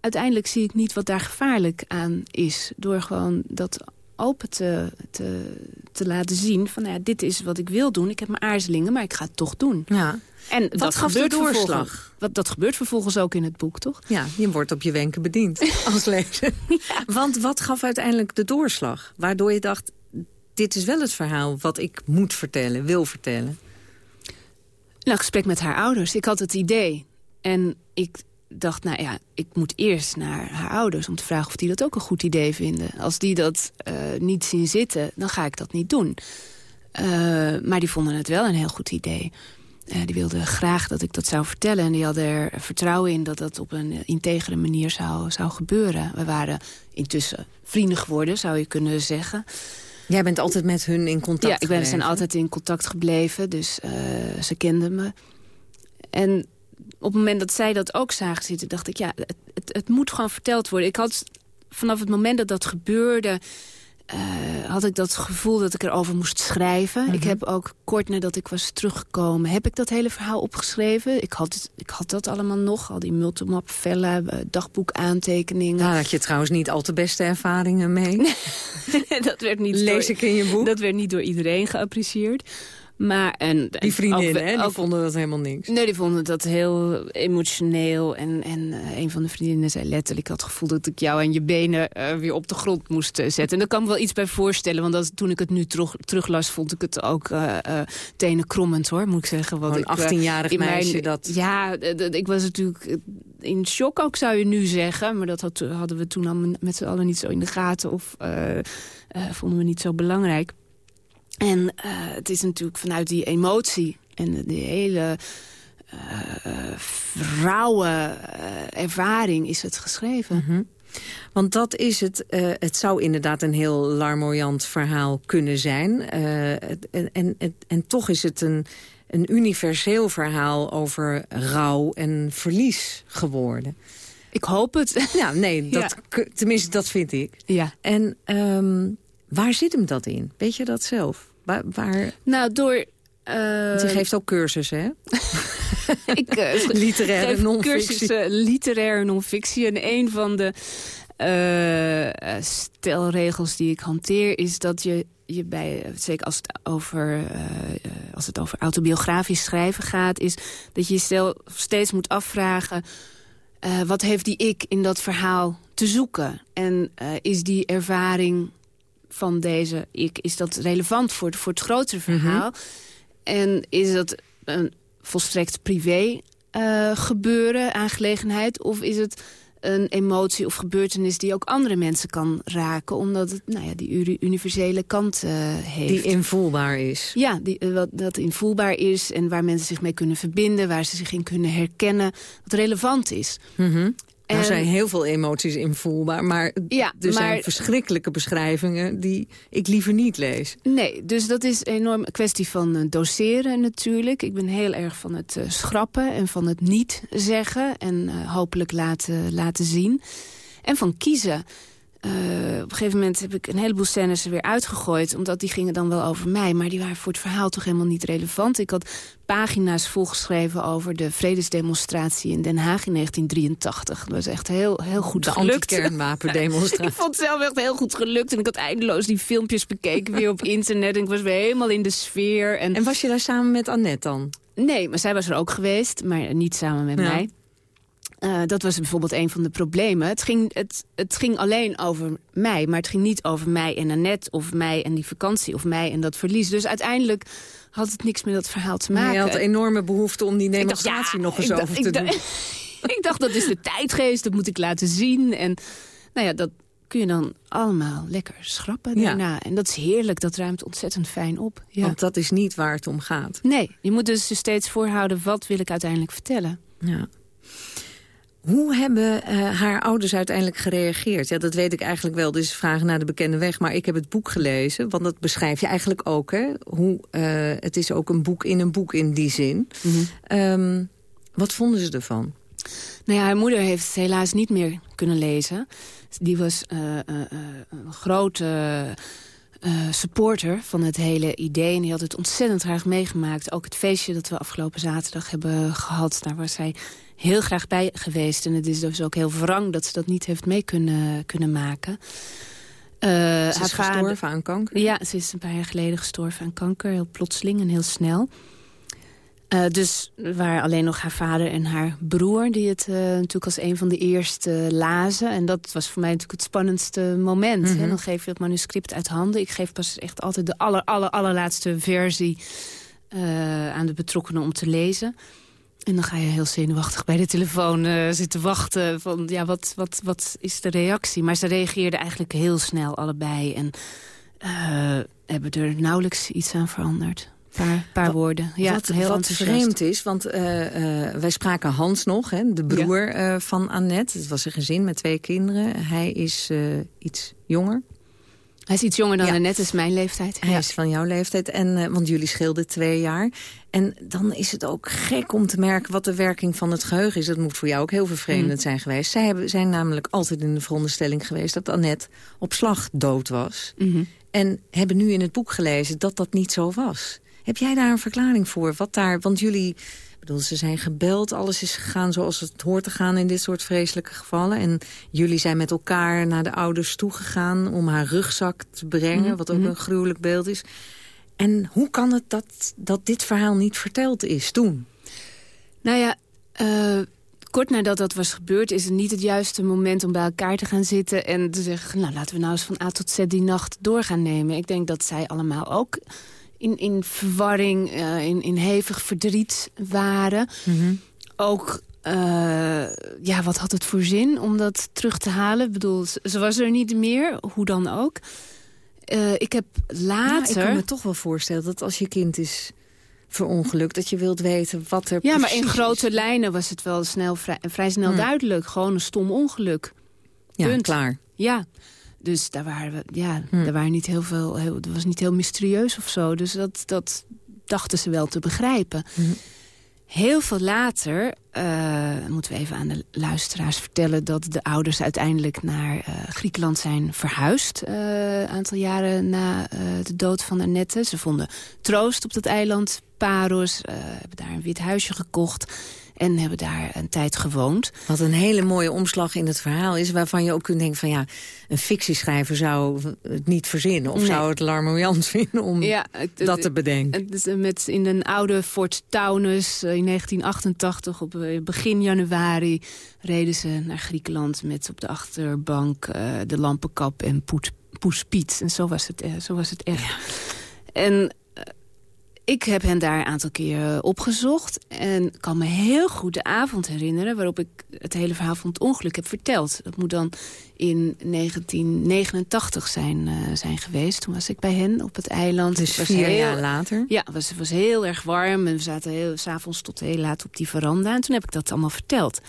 Speaker 12: uiteindelijk zie ik niet wat daar gevaarlijk aan is. Door gewoon dat open te, te, te laten zien. Van ja, dit is wat ik wil doen. Ik heb mijn aarzelingen, maar ik ga het toch doen.
Speaker 11: Ja.
Speaker 12: En
Speaker 11: Wat
Speaker 12: dat
Speaker 11: gaf de doorslag?
Speaker 12: Wat, dat gebeurt vervolgens ook in het boek, toch?
Speaker 11: Ja, je wordt op je wenken bediend als lezer. Want wat gaf uiteindelijk de doorslag? Waardoor je dacht, dit is wel het verhaal wat ik moet vertellen, wil vertellen.
Speaker 12: Nou, gesprek met haar ouders. Ik had het idee. En ik dacht, nou ja, ik moet eerst naar haar ouders... om te vragen of die dat ook een goed idee vinden. Als die dat eh, niet zien zitten, dan ga ik dat niet doen. Eh, maar die vonden het wel een heel goed idee. Eh, die wilden graag dat ik dat zou vertellen. En die hadden er vertrouwen in dat dat op een integere manier zou, zou gebeuren. We waren intussen vrienden geworden, zou je kunnen zeggen.
Speaker 11: Jij bent altijd met hun in contact
Speaker 12: Ja, ik ben, we zijn altijd in contact gebleven. Dus eh, ze kenden me. En op het moment dat zij dat ook zagen zitten... dacht ik, ja, het, het, het moet gewoon verteld worden. Ik had vanaf het moment dat dat gebeurde... eh, had ik dat gevoel dat ik erover moest schrijven. Ik heb ook kort nadat ik was teruggekomen... heb ik dat hele verhaal opgeschreven. Ik had, ik had dat allemaal nog. Al die multimap vellen, eh, dagboekaantekeningen.
Speaker 11: Daar had je trouwens niet al te beste ervaringen mee.
Speaker 12: dat werd niet
Speaker 11: Lees
Speaker 12: door-
Speaker 11: ik in je boek.
Speaker 12: Dat werd niet door iedereen geapprecieerd. Maar, en,
Speaker 11: Die vriendinnen, hè, die vonden dat helemaal niks.
Speaker 12: Nee, die vonden dat heel emotioneel. En, en eh, een van de vriendinnen zei letterlijk... ik had het gevoel dat ik jou en je benen eh, weer op de grond moest eh, zetten. En daar kan ik me wel iets bij voorstellen. Want dat, toen ik het nu terug, teruglas, vond ik het ook eh tenen krommend, hoor, moet ik zeggen. Wat ik,
Speaker 11: een
Speaker 12: eh,
Speaker 11: 18-jarig
Speaker 12: in mijn-
Speaker 11: meisje dat-
Speaker 12: Ja, ik was natuurlijk in shock ook, zou je nu zeggen. Maar dat had, hadden we toen allemaal met z'n allen niet zo in de gaten. Of vonden we niet zo belangrijk. En eh, het is natuurlijk vanuit die emotie En de hele rauwe ervaring is het geschreven.
Speaker 11: Mhm. Want dat is het. Uh, het zou inderdaad een heel larmoyant verhaal kunnen zijn. Uh, en, en, en, toch is het een, een universeel verhaal over rouw en verlies geworden.
Speaker 12: Ik hoop het.
Speaker 11: Ja, nee, dat, tenminste dat vind ik.
Speaker 12: Ja.
Speaker 11: En um, waar zit hem dat in? Weet je dat zelf? Waar, waar...
Speaker 12: Nou, door...
Speaker 11: Uh... Die geeft ook cursussen, hè?
Speaker 12: ik uh,
Speaker 11: literaire non-fictie.
Speaker 12: literaire non-fictie. En een van de uh, stelregels die ik hanteer is dat je je bij, zeker als het over, uh, als het over autobiografisch schrijven gaat, is dat je jezelf steeds moet afvragen, wat heeft die ik in dat verhaal te zoeken? En is die ervaring van deze ik, is dat relevant voor, voor het grotere verhaal? Mm -hmm. En is dat een volstrekt privé gebeuren, aangelegenheid, of is het een emotie of gebeurtenis die ook andere mensen kan raken. Omdat het nou ja, die universele kant uh, heeft.
Speaker 11: Die invoelbaar is.
Speaker 12: Ja, die, uh, wat, dat invoelbaar is en waar mensen zich mee kunnen verbinden. Waar ze zich in kunnen herkennen. Wat relevant is.
Speaker 11: Mm -hmm. Er zijn heel veel emoties invoelbaar, maar
Speaker 12: ja,
Speaker 11: er
Speaker 12: maar,
Speaker 11: zijn verschrikkelijke beschrijvingen die ik liever niet lees.
Speaker 12: Nee, dus dat is een enorm kwestie van uh, doseren natuurlijk. Ik ben heel erg van het uh, schrappen en van het niet zeggen en uh, hopelijk laten, laten zien. En van kiezen. Uh, op een gegeven moment heb ik een heleboel scènes er weer uitgegooid. Omdat die gingen dan wel over mij. Maar die waren voor het verhaal toch helemaal niet relevant. Ik had pagina's volgeschreven over de vredesdemonstratie in Den Haag in 1983. Dat was echt heel, heel goed
Speaker 11: de
Speaker 12: gelukt.
Speaker 11: De kernwapendemonstratie.
Speaker 12: ik vond het zelf echt heel goed gelukt. En ik had eindeloos die filmpjes bekeken weer op internet. En ik was weer helemaal in de sfeer. En,
Speaker 11: en was je daar samen met Annette dan?
Speaker 12: Nee, maar zij was er ook geweest. Maar niet samen met ja. mij. Uh, dat was bijvoorbeeld een van de problemen. Het ging, het, het ging alleen over mij, maar het ging niet over mij en Annette... of mij en die vakantie, of mij en dat verlies. Dus uiteindelijk had het niks met dat verhaal te maken.
Speaker 11: Maar je had enorme behoefte om die demonstratie
Speaker 12: dacht, ja,
Speaker 11: nog eens over te doen.
Speaker 12: ik dacht, dat is de tijdgeest, dat moet ik laten zien. En nou ja, dat kun je dan allemaal lekker schrappen
Speaker 11: Ja.
Speaker 12: daarna. En dat is heerlijk, dat ruimt ontzettend fijn op. Ja.
Speaker 11: Want dat is niet waar het om gaat.
Speaker 12: Nee, je moet dus steeds voorhouden, wat wil ik uiteindelijk vertellen?
Speaker 11: Ja. Hoe hebben uh, haar ouders uiteindelijk gereageerd? Ja, dat weet ik eigenlijk wel, dus vragen naar de bekende weg. Maar ik heb het boek gelezen, want dat beschrijf je eigenlijk ook. Hè? Hoe, uh, het is ook een boek in een boek in die zin.
Speaker 12: Mm -hmm.
Speaker 11: um, wat vonden ze ervan?
Speaker 12: Nou ja, haar moeder heeft helaas niet meer kunnen lezen. Die was uh, een grote... Uh, supporter van het hele idee. En die had het ontzettend graag meegemaakt. Ook het feestje dat we afgelopen zaterdag hebben gehad. Daar was zij heel graag bij geweest. En het is dus ook heel wrang dat ze dat niet heeft mee kunnen, kunnen maken.
Speaker 11: Uh, ze is haar gestorven vader, aan kanker?
Speaker 12: Ja, ze is een paar jaar geleden gestorven aan kanker. Heel plotseling en heel snel. Uh, dus waren alleen nog haar vader en haar broer... die het uh, natuurlijk als een van de eerste lazen. En dat was voor mij natuurlijk het spannendste moment. Mm -hmm. Dan geef je het manuscript uit handen. Ik geef pas echt altijd de aller, aller, allerlaatste versie... Aan de betrokkenen om te lezen. En dan ga je heel zenuwachtig bij de telefoon uh, zitten wachten. Van, ja, wat, wat, wat is de reactie? Maar ze reageerden eigenlijk heel snel allebei. En uh, hebben er nauwelijks iets aan veranderd. Een paar, paar
Speaker 11: wat,
Speaker 12: woorden. Ja,
Speaker 11: wat
Speaker 12: heel
Speaker 11: wat vreemd is, want uh, wij spraken Hans nog, hè, de broer ja. van Annette. Het was een gezin met twee kinderen. Hij is iets jonger.
Speaker 12: Hij is iets jonger dan ja. Annette, is mijn leeftijd.
Speaker 11: Hij ja. is van jouw leeftijd, en, uh, want jullie scheelden twee jaar. En dan is het ook gek om te merken wat de werking van het geheugen is. Dat moet voor jou ook heel vervreemdend mm. zijn geweest. Zij hebben, zijn namelijk altijd in de veronderstelling geweest... dat Annette op slag dood was.
Speaker 12: Mm -hmm.
Speaker 11: En hebben nu in het boek gelezen dat dat niet zo was. Heb jij daar een verklaring voor? Wat daar, want jullie... Bedoel, ze zijn gebeld, alles is gegaan zoals het hoort te gaan in dit soort vreselijke gevallen. En jullie zijn met elkaar naar de ouders toegegaan om haar rugzak te brengen, -hmm. wat ook een gruwelijk beeld is. En hoe kan het dat, dat dit verhaal niet verteld is toen?
Speaker 12: Nou ja, uh, kort nadat dat was gebeurd... is het niet het juiste moment om bij elkaar te gaan zitten... en te zeggen, nou laten we nou eens van A tot Z die nacht door gaan nemen. Ik denk dat zij allemaal ook in, in verwarring, uh, in, in hevig verdriet waren.
Speaker 11: Mm -hmm.
Speaker 12: Ook, uh, ja, wat had het voor zin om dat terug te halen? Ik bedoel, ze was er niet meer, hoe dan ook. Uh, ik heb later...
Speaker 11: Nou, ik kan me toch wel voorstellen dat als je kind is verongelukt... dat je wilt weten wat er
Speaker 12: Ja, maar in grote
Speaker 11: is.
Speaker 12: lijnen was het wel snel, vrij, vrij snel
Speaker 11: Hmm.
Speaker 12: duidelijk. Gewoon een stom ongeluk.
Speaker 11: Ja,
Speaker 12: Punt.
Speaker 11: klaar.
Speaker 12: Ja, dus daar waren we, ja,
Speaker 11: Hmm.
Speaker 12: daar waren niet heel veel, heel, was niet heel mysterieus of zo. Dus dat, dat dachten ze wel te begrijpen.
Speaker 11: Hmm.
Speaker 12: Heel veel later eh, moeten we even aan de luisteraars vertellen... dat de ouders uiteindelijk naar eh, Griekenland zijn verhuisd... eh, een aantal jaren na de dood van Annette. Ze vonden troost op dat eiland Paros. hebben daar een wit huisje gekocht... en hebben daar een tijd gewoond.
Speaker 11: Wat een hele mooie omslag in het verhaal is... waarvan je ook kunt denken van ja, een fictieschrijver zou het niet verzinnen... of
Speaker 12: Nee.
Speaker 11: zou het larmoyant vinden om
Speaker 12: het-
Speaker 11: dat te bedenken.
Speaker 12: Het eh, met in een oude Fort Taunus eh, in 1988, op eh, begin januari... reden ze naar Griekenland met op de achterbank de lampenkap en Poet, Poes Piet. En zo was het, zo was het echt. En ik heb hen daar een aantal keer opgezocht. En kan me heel goed de avond herinneren... waarop ik het hele verhaal van het ongeluk heb verteld. Dat moet dan in 1989 zijn, eh, zijn geweest. Toen was ik bij hen op het eiland.
Speaker 11: Dus
Speaker 12: Het
Speaker 11: vier
Speaker 12: heel-
Speaker 11: jaar later?
Speaker 12: Ja, het was, was heel erg warm. En we zaten heel, s'avonds tot heel laat op die veranda. En toen heb ik dat allemaal verteld.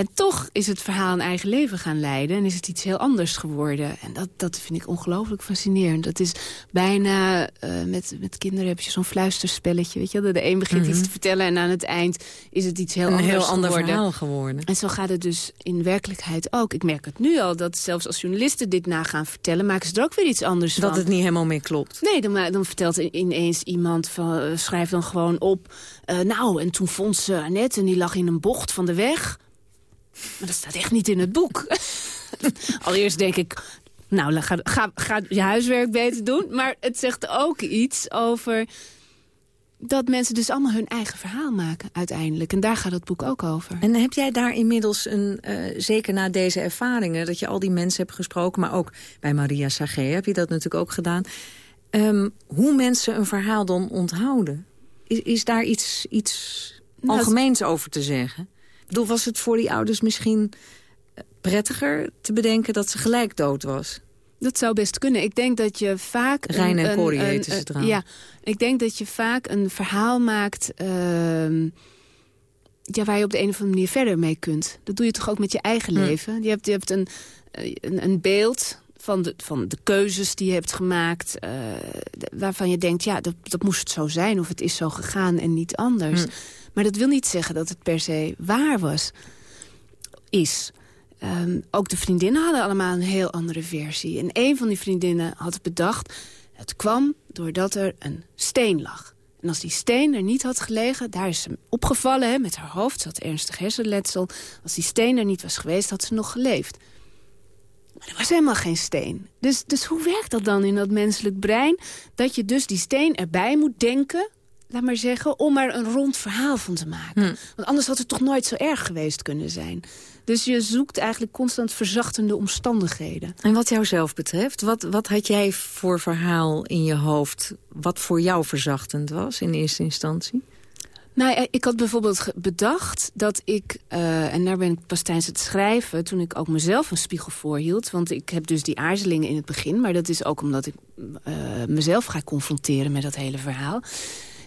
Speaker 12: En toch is het verhaal een eigen leven gaan leiden. En is het iets heel anders geworden. En dat, dat vind ik ongelooflijk fascinerend. Dat is bijna... eh, met, met kinderen heb je zo'n fluisterspelletje. Weet je? wel. De een begint
Speaker 11: Mhm.
Speaker 12: iets te vertellen. En aan het eind is het iets heel
Speaker 11: Een
Speaker 12: anders
Speaker 11: heel ander
Speaker 12: geworden.
Speaker 11: verhaal geworden.
Speaker 12: En zo gaat het dus in werkelijkheid ook. Ik merk het nu al, dat zelfs als journalisten dit na gaan vertellen... maken ze er ook weer iets anders van.
Speaker 11: Dat het niet helemaal meer klopt.
Speaker 12: Nee, dan, dan vertelt ineens iemand, van, eh, schrijft dan gewoon op... eh, nou, en toen vond ze Annette en die lag in een bocht van de weg. Maar dat staat echt niet in het boek. Allereerst denk ik, nou, ga, ga, ga je huiswerk beter doen. Maar het zegt ook iets over dat mensen dus allemaal hun eigen verhaal maken uiteindelijk. En daar gaat het boek ook over.
Speaker 11: En heb jij daar inmiddels, een, eh, zeker na deze ervaringen... dat je al die mensen hebt gesproken, maar ook bij Maria Sagé heb je dat natuurlijk ook gedaan... ehm, hoe mensen een verhaal dan onthouden? Is, is daar iets, iets
Speaker 12: Nou,
Speaker 11: algemeens over te zeggen? Bedoel, was het voor die ouders misschien eh, prettiger te bedenken... dat ze gelijk dood was?
Speaker 12: Dat zou best kunnen. Ik denk dat je vaak...
Speaker 11: Rijn en Corrie
Speaker 12: een- een-. Ja, ik denk dat je vaak een verhaal maakt... ehm, ja, waar je op de een of andere manier verder mee kunt. Dat doe je toch ook met je eigen
Speaker 11: Hm.
Speaker 12: leven? Je hebt, je hebt een, eh, een, een beeld van de, van de keuzes die je hebt gemaakt... eh, waarvan je denkt, ja, dat, dat moest zo zijn... of het is zo gegaan en niet anders.
Speaker 11: Hm.
Speaker 12: Maar dat wil niet zeggen dat het per se waar was. Is. Ehm, ook de vriendinnen hadden allemaal een heel andere versie. En een van die vriendinnen had bedacht... het kwam doordat er een steen lag. En als die steen er niet had gelegen, daar is ze opgevallen met haar hoofd. Ze had ernstig hersenletsel. Als die steen er niet was geweest, had ze nog geleefd. Maar er was helemaal geen steen. Dus, dus hoe werkt dat dan in dat menselijk brein? Dat je dus die steen erbij moet denken, laat maar zeggen... om er een rond verhaal van te maken. Want anders had het toch nooit zo erg geweest kunnen zijn. Dus je zoekt eigenlijk constant verzachtende omstandigheden.
Speaker 11: En wat jou zelf betreft, wat, wat had jij voor verhaal in je hoofd... wat voor jou verzachtend was in eerste instantie?
Speaker 12: Nou, ik had bijvoorbeeld bedacht dat ik... eh, en daar ben ik pas tijdens het schrijven... toen ik ook mezelf een spiegel voorhield. Want ik heb dus die aarzelingen in het begin. Maar dat is ook omdat ik eh, mezelf ga confronteren met dat hele verhaal.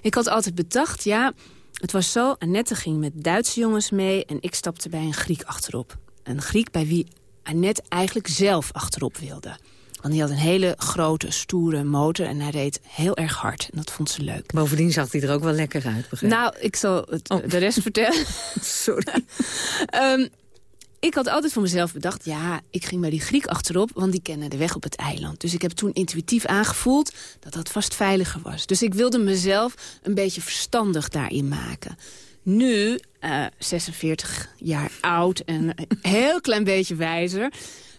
Speaker 12: Ik had altijd bedacht, ja... Het was zo, Annette ging met Duitse jongens mee... en ik stapte bij een Griek achterop. Een Griek bij wie Annette eigenlijk zelf achterop wilde. Want die had een hele grote, stoere motor en hij reed heel erg hard. En dat vond ze leuk.
Speaker 11: Bovendien zag hij er ook wel lekker uit, begrijp ik.
Speaker 12: Nou, ik zal het, de rest vertellen.
Speaker 11: Sorry.
Speaker 12: Ehm, ik had altijd voor mezelf bedacht... ja, ik ging bij die Griek achterop, want die kennen de weg op het eiland. Dus ik heb toen intuïtief aangevoeld dat dat vast veiliger was. Dus ik wilde mezelf een beetje verstandig daarin maken. Nu, eh, 46 jaar oud en een heel klein beetje wijzer...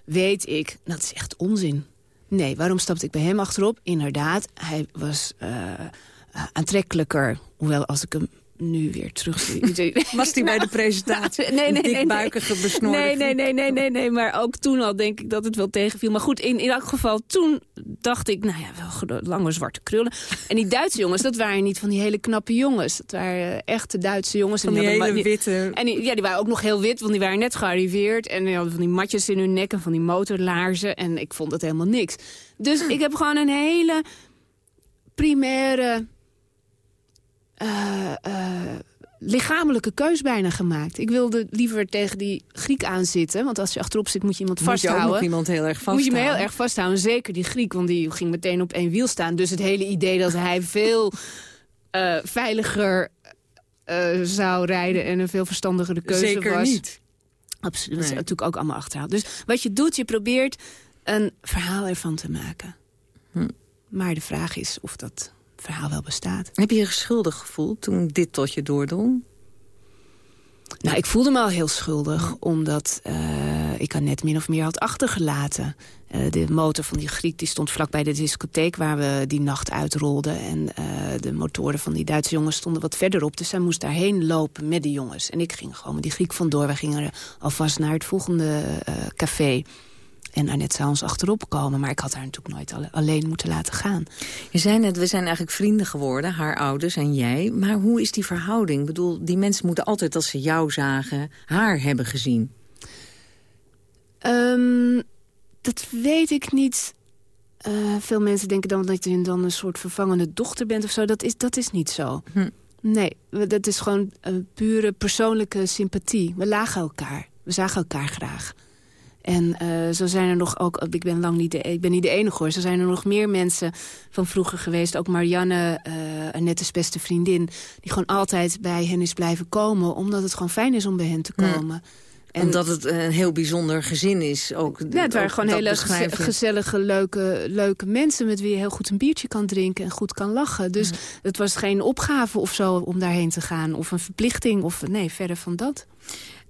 Speaker 12: weet ik, dat is echt onzin. Nee, waarom stapte ik bij hem achterop? Inderdaad, hij was eh, eh, aantrekkelijker. Hoewel, als ik hem nu weer terug.
Speaker 11: Was hij bij de presentatie?
Speaker 12: Nee, nee, nee, nee.
Speaker 11: dikbuikige, besnoorde
Speaker 12: Nee, nee, nee, nee, nee, nee. Maar ook toen al denk ik dat het wel tegenviel. Maar goed, in, in elk geval, toen dacht ik, nou ja, wel lange zwarte krullen. En die Duitse jongens, dat waren niet van die hele knappe jongens. Dat waren eh, echte Duitse jongens.
Speaker 11: Van
Speaker 12: En
Speaker 11: die hele witte...
Speaker 12: En die, ja, die waren ook nog heel wit, want die waren net gearriveerd. En die hadden van die matjes in hun nek en van die motorlaarzen. En ik vond dat helemaal niks. Dus ik heb gewoon een hele primaire lichamelijke keus bijna gemaakt. Ik wilde liever tegen die Griek aanzitten. Want als je achterop zit, moet je iemand
Speaker 11: Moet je
Speaker 12: vasthouden.
Speaker 11: ook nog iemand heel erg
Speaker 12: Moet je me heel
Speaker 11: vasthouden.
Speaker 12: erg vasthouden. Zeker die Griek, want die ging meteen op één wiel staan. Dus het hele idee dat hij veel eh, veiliger eh, zou rijden... en een veel verstandigere keuze
Speaker 11: Zeker
Speaker 12: was.
Speaker 11: niet.
Speaker 12: Absoluut. Dat is natuurlijk ook allemaal achterhaald. Dus wat je doet, je probeert een verhaal ervan te maken.
Speaker 11: Hm.
Speaker 12: Maar de vraag is of dat verhaal wel bestaat.
Speaker 11: Heb je je schuldig gevoeld toen dit tot je doordrong?
Speaker 12: Nou, ik voelde me al heel schuldig, omdat eh, ik haar net min of meer had achtergelaten. Eh, de motor van die Griek die stond vlak bij de discotheek waar we die nacht uitrolden. En eh, de motoren van die Duitse jongens stonden wat verderop. Dus zij moest daarheen lopen met die jongens. En ik ging gewoon met die Griek vandoor. Wij gingen alvast naar het volgende café. En Annette zou ons achterop komen. Maar ik had haar natuurlijk nooit alle- alleen moeten laten gaan.
Speaker 11: Je zei net, we zijn eigenlijk vrienden geworden, haar ouders en jij. Maar hoe is die verhouding? Ik bedoel, die mensen moeten altijd als ze jou zagen, haar hebben gezien.
Speaker 12: Ehm, dat weet ik niet. Eh, veel mensen denken dan dat je dan een soort vervangende dochter bent of zo. Dat is, dat is niet zo.
Speaker 11: Hm.
Speaker 12: Nee, dat is gewoon een pure persoonlijke sympathie. We lagen elkaar. We zagen elkaar graag. En eh, zo zijn er nog ook... Ik ben, lang niet de, ik ben niet de enige hoor. Zo zijn er nog meer mensen van vroeger geweest. Ook Marianne, eh Annette's beste vriendin... die gewoon altijd bij hen is blijven komen. Omdat het gewoon fijn is om bij hen te komen. En
Speaker 11: Omdat het een heel bijzonder gezin is. Ook,
Speaker 12: ja, het waren gewoon hele gezellige, leuke, leuke mensen... met wie je heel goed een biertje kan drinken en goed kan lachen. Dus het was geen opgave of zo om daarheen te gaan. Of een verplichting, of nee, verder van dat.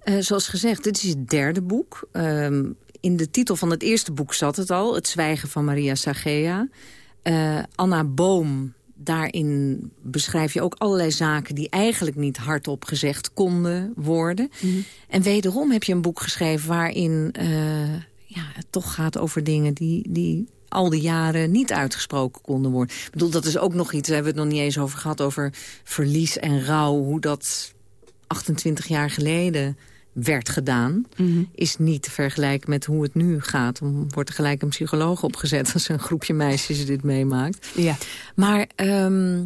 Speaker 11: Eh, zoals gezegd, dit is het derde boek. Ehm, in de titel van het eerste boek zat het al. Het zwijgen van Maria Sagea. Eh, Anna Boom, daarin beschrijf je ook allerlei zaken... die eigenlijk niet hardop gezegd konden worden. En wederom heb je een boek geschreven waarin eh, ja, het toch gaat over dingen... die, die al die jaren niet uitgesproken konden worden. Ik bedoel, dat is ook nog iets, daar hebben we het nog niet eens over gehad... over verlies en rouw, hoe dat 28 jaar geleden werd gedaan... is niet te vergelijken met hoe het nu gaat. Er wordt er gelijk een psycholoog opgezet... als een groepje meisjes dit meemaakt.
Speaker 12: Ja.
Speaker 11: Maar ehm,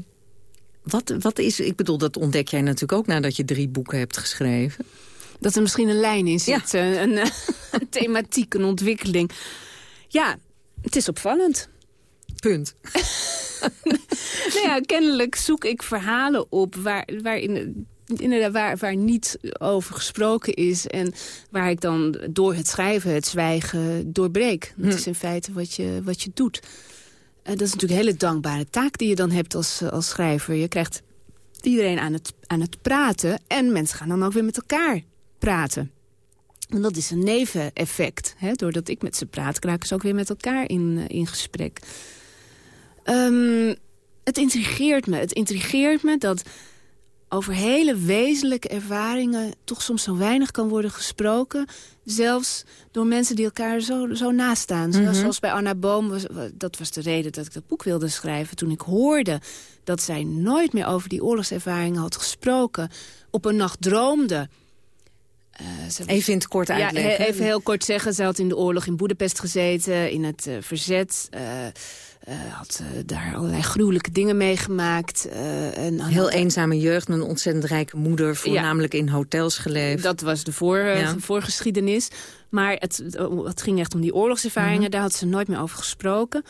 Speaker 11: wat, wat is... Ik bedoel, dat ontdek jij natuurlijk ook nadat je drie boeken hebt geschreven.
Speaker 12: Dat er misschien een lijn in zit, een, eh, een thematiek, een ontwikkeling. Ja, het is opvallend.
Speaker 11: Punt.
Speaker 12: nou ja, kennelijk zoek ik verhalen op waar, waarin, inderdaad, waar, waar niet over gesproken is. En waar ik dan door het schrijven, het zwijgen, doorbreek. Dat is in feite wat je, wat je doet. En dat is natuurlijk een hele dankbare taak die je dan hebt als, als schrijver. Je krijgt iedereen aan het, aan het praten. En mensen gaan dan ook weer met elkaar praten. En dat is een neveneffect. Hè? Doordat ik met ze praat, raken ze ook weer met elkaar in, in gesprek. Ehm, het intrigeert me. Het intrigeert me dat over hele wezenlijke ervaringen... toch soms zo weinig kan worden gesproken. Zelfs door mensen die elkaar zo, zo nastaan. Zoals,
Speaker 11: Mhm.
Speaker 12: zoals bij Anna Boom. Was, dat was de reden dat ik dat boek wilde schrijven. Toen ik hoorde dat zij nooit meer over die oorlogservaringen had gesproken. Op een nacht droomde... Eh, ze was-
Speaker 11: Even in het kort uitleggen.
Speaker 12: even heel kort zeggen. Ze had in de oorlog in Boedapest gezeten, in het eh, verzet. eh, had eh, daar allerlei gruwelijke dingen meegemaakt. eh, en aan-
Speaker 11: Heel eenzame jeugd, een ontzettend rijke moeder... voornamelijk in hotels geleefd.
Speaker 12: Dat was de voor, eh,
Speaker 11: Ja.
Speaker 12: voorgeschiedenis. Maar het, het ging echt om die oorlogservaringen.
Speaker 11: Mhm.
Speaker 12: Daar had ze nooit meer over gesproken.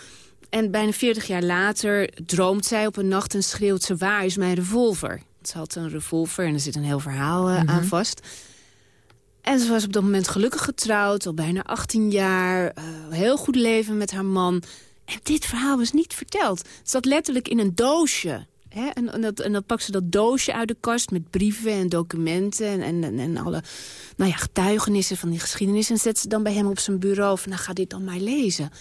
Speaker 12: En bijna 40 jaar later droomt zij op een nacht en schreeuwt ze... waar is mijn revolver? Ze had een revolver en er zit een heel verhaal eh,
Speaker 11: Mhm.
Speaker 12: aan vast. En ze was op dat moment gelukkig getrouwd, al bijna 18 jaar. eh, heel goed leven met haar man. En dit verhaal was niet verteld. Het zat letterlijk in een doosje. Hè? En, en, dat, en dan pakt ze dat doosje uit de kast met brieven en documenten... en, en, en, en alle nou ja, getuigenissen van die geschiedenis... en zet ze dan bij hem op zijn bureau van... nou, ga dit dan maar lezen.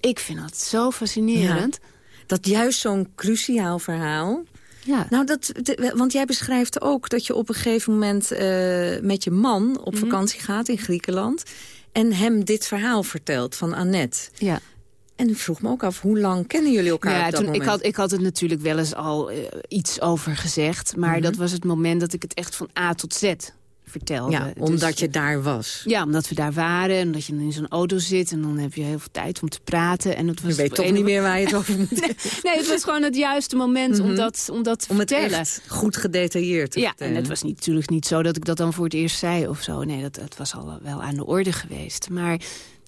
Speaker 12: Ik vind dat zo fascinerend.
Speaker 11: Dat juist zo'n cruciaal verhaal...
Speaker 12: Ja.
Speaker 11: Nou, dat, de- want jij beschrijft ook dat je op een gegeven moment eh, met je man op
Speaker 12: Mhm.
Speaker 11: vakantie gaat in Griekenland. En hem dit verhaal vertelt van Annette.
Speaker 12: Ja.
Speaker 11: En ik vroeg me ook af, hoe lang kennen jullie elkaar
Speaker 12: Ja,
Speaker 11: op dat
Speaker 12: toen, ik, had, ik had het natuurlijk wel eens al eh, iets over gezegd. Maar
Speaker 11: Mhm.
Speaker 12: dat was het moment dat ik het echt van A tot Z vertelde.
Speaker 11: Ja, omdat je daar was.
Speaker 12: Ja, omdat we daar waren en dat je in zo'n auto zit... en dan heb je heel veel tijd om te praten. En het was
Speaker 11: je weet toch niet meer waar je het over moet
Speaker 12: nee, nee, het was gewoon het juiste moment om, dat, om dat te
Speaker 11: om
Speaker 12: vertellen.
Speaker 11: het echt goed gedetailleerd te
Speaker 12: ja,
Speaker 11: vertellen.
Speaker 12: en het was niet, natuurlijk niet zo dat ik dat dan voor het eerst zei of zo. Nee, dat, dat was al wel aan de orde geweest. Maar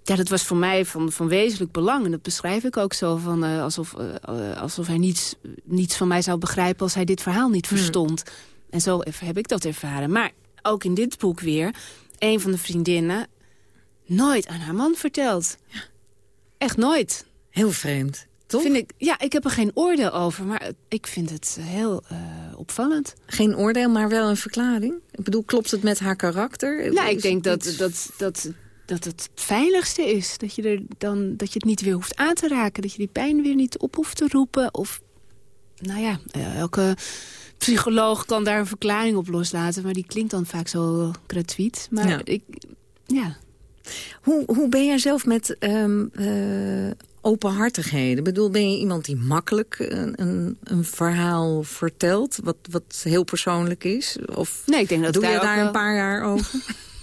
Speaker 12: ja, dat was voor mij van, van wezenlijk belang. En dat beschrijf ik ook zo, van, uh, alsof, uh, alsof hij niets, niets van mij zou begrijpen... als hij dit verhaal niet verstond. En zo heb ik dat ervaren. Maar ook in dit boek weer, een van de vriendinnen... nooit aan haar man verteld. Ja. Echt nooit.
Speaker 11: Heel vreemd, toch?
Speaker 12: Vind ik, ja, ik heb er geen oordeel over, maar ik vind het heel uh, opvallend.
Speaker 11: Geen oordeel, maar wel een verklaring? Ik bedoel, klopt het met haar karakter?
Speaker 12: Nou, ik denk dat, dat, dat, dat het veiligste is. Dat je, er dan, dat je het niet weer hoeft aan te raken. Dat je die pijn weer niet op hoeft te roepen. Of, nou ja, elke psycholoog kan daar een verklaring op loslaten. Maar die klinkt dan vaak zo gratuit. Maar ja. ik, ja.
Speaker 11: Hoe, hoe ben jij zelf met um, uh, openhartigheden? Ik bedoel, ben je iemand die makkelijk een, een, een, verhaal vertelt... Wat, wat heel persoonlijk is? Of
Speaker 12: nee, ik denk dat
Speaker 11: doe
Speaker 12: daar
Speaker 11: je daar
Speaker 12: wel...
Speaker 11: een paar jaar over?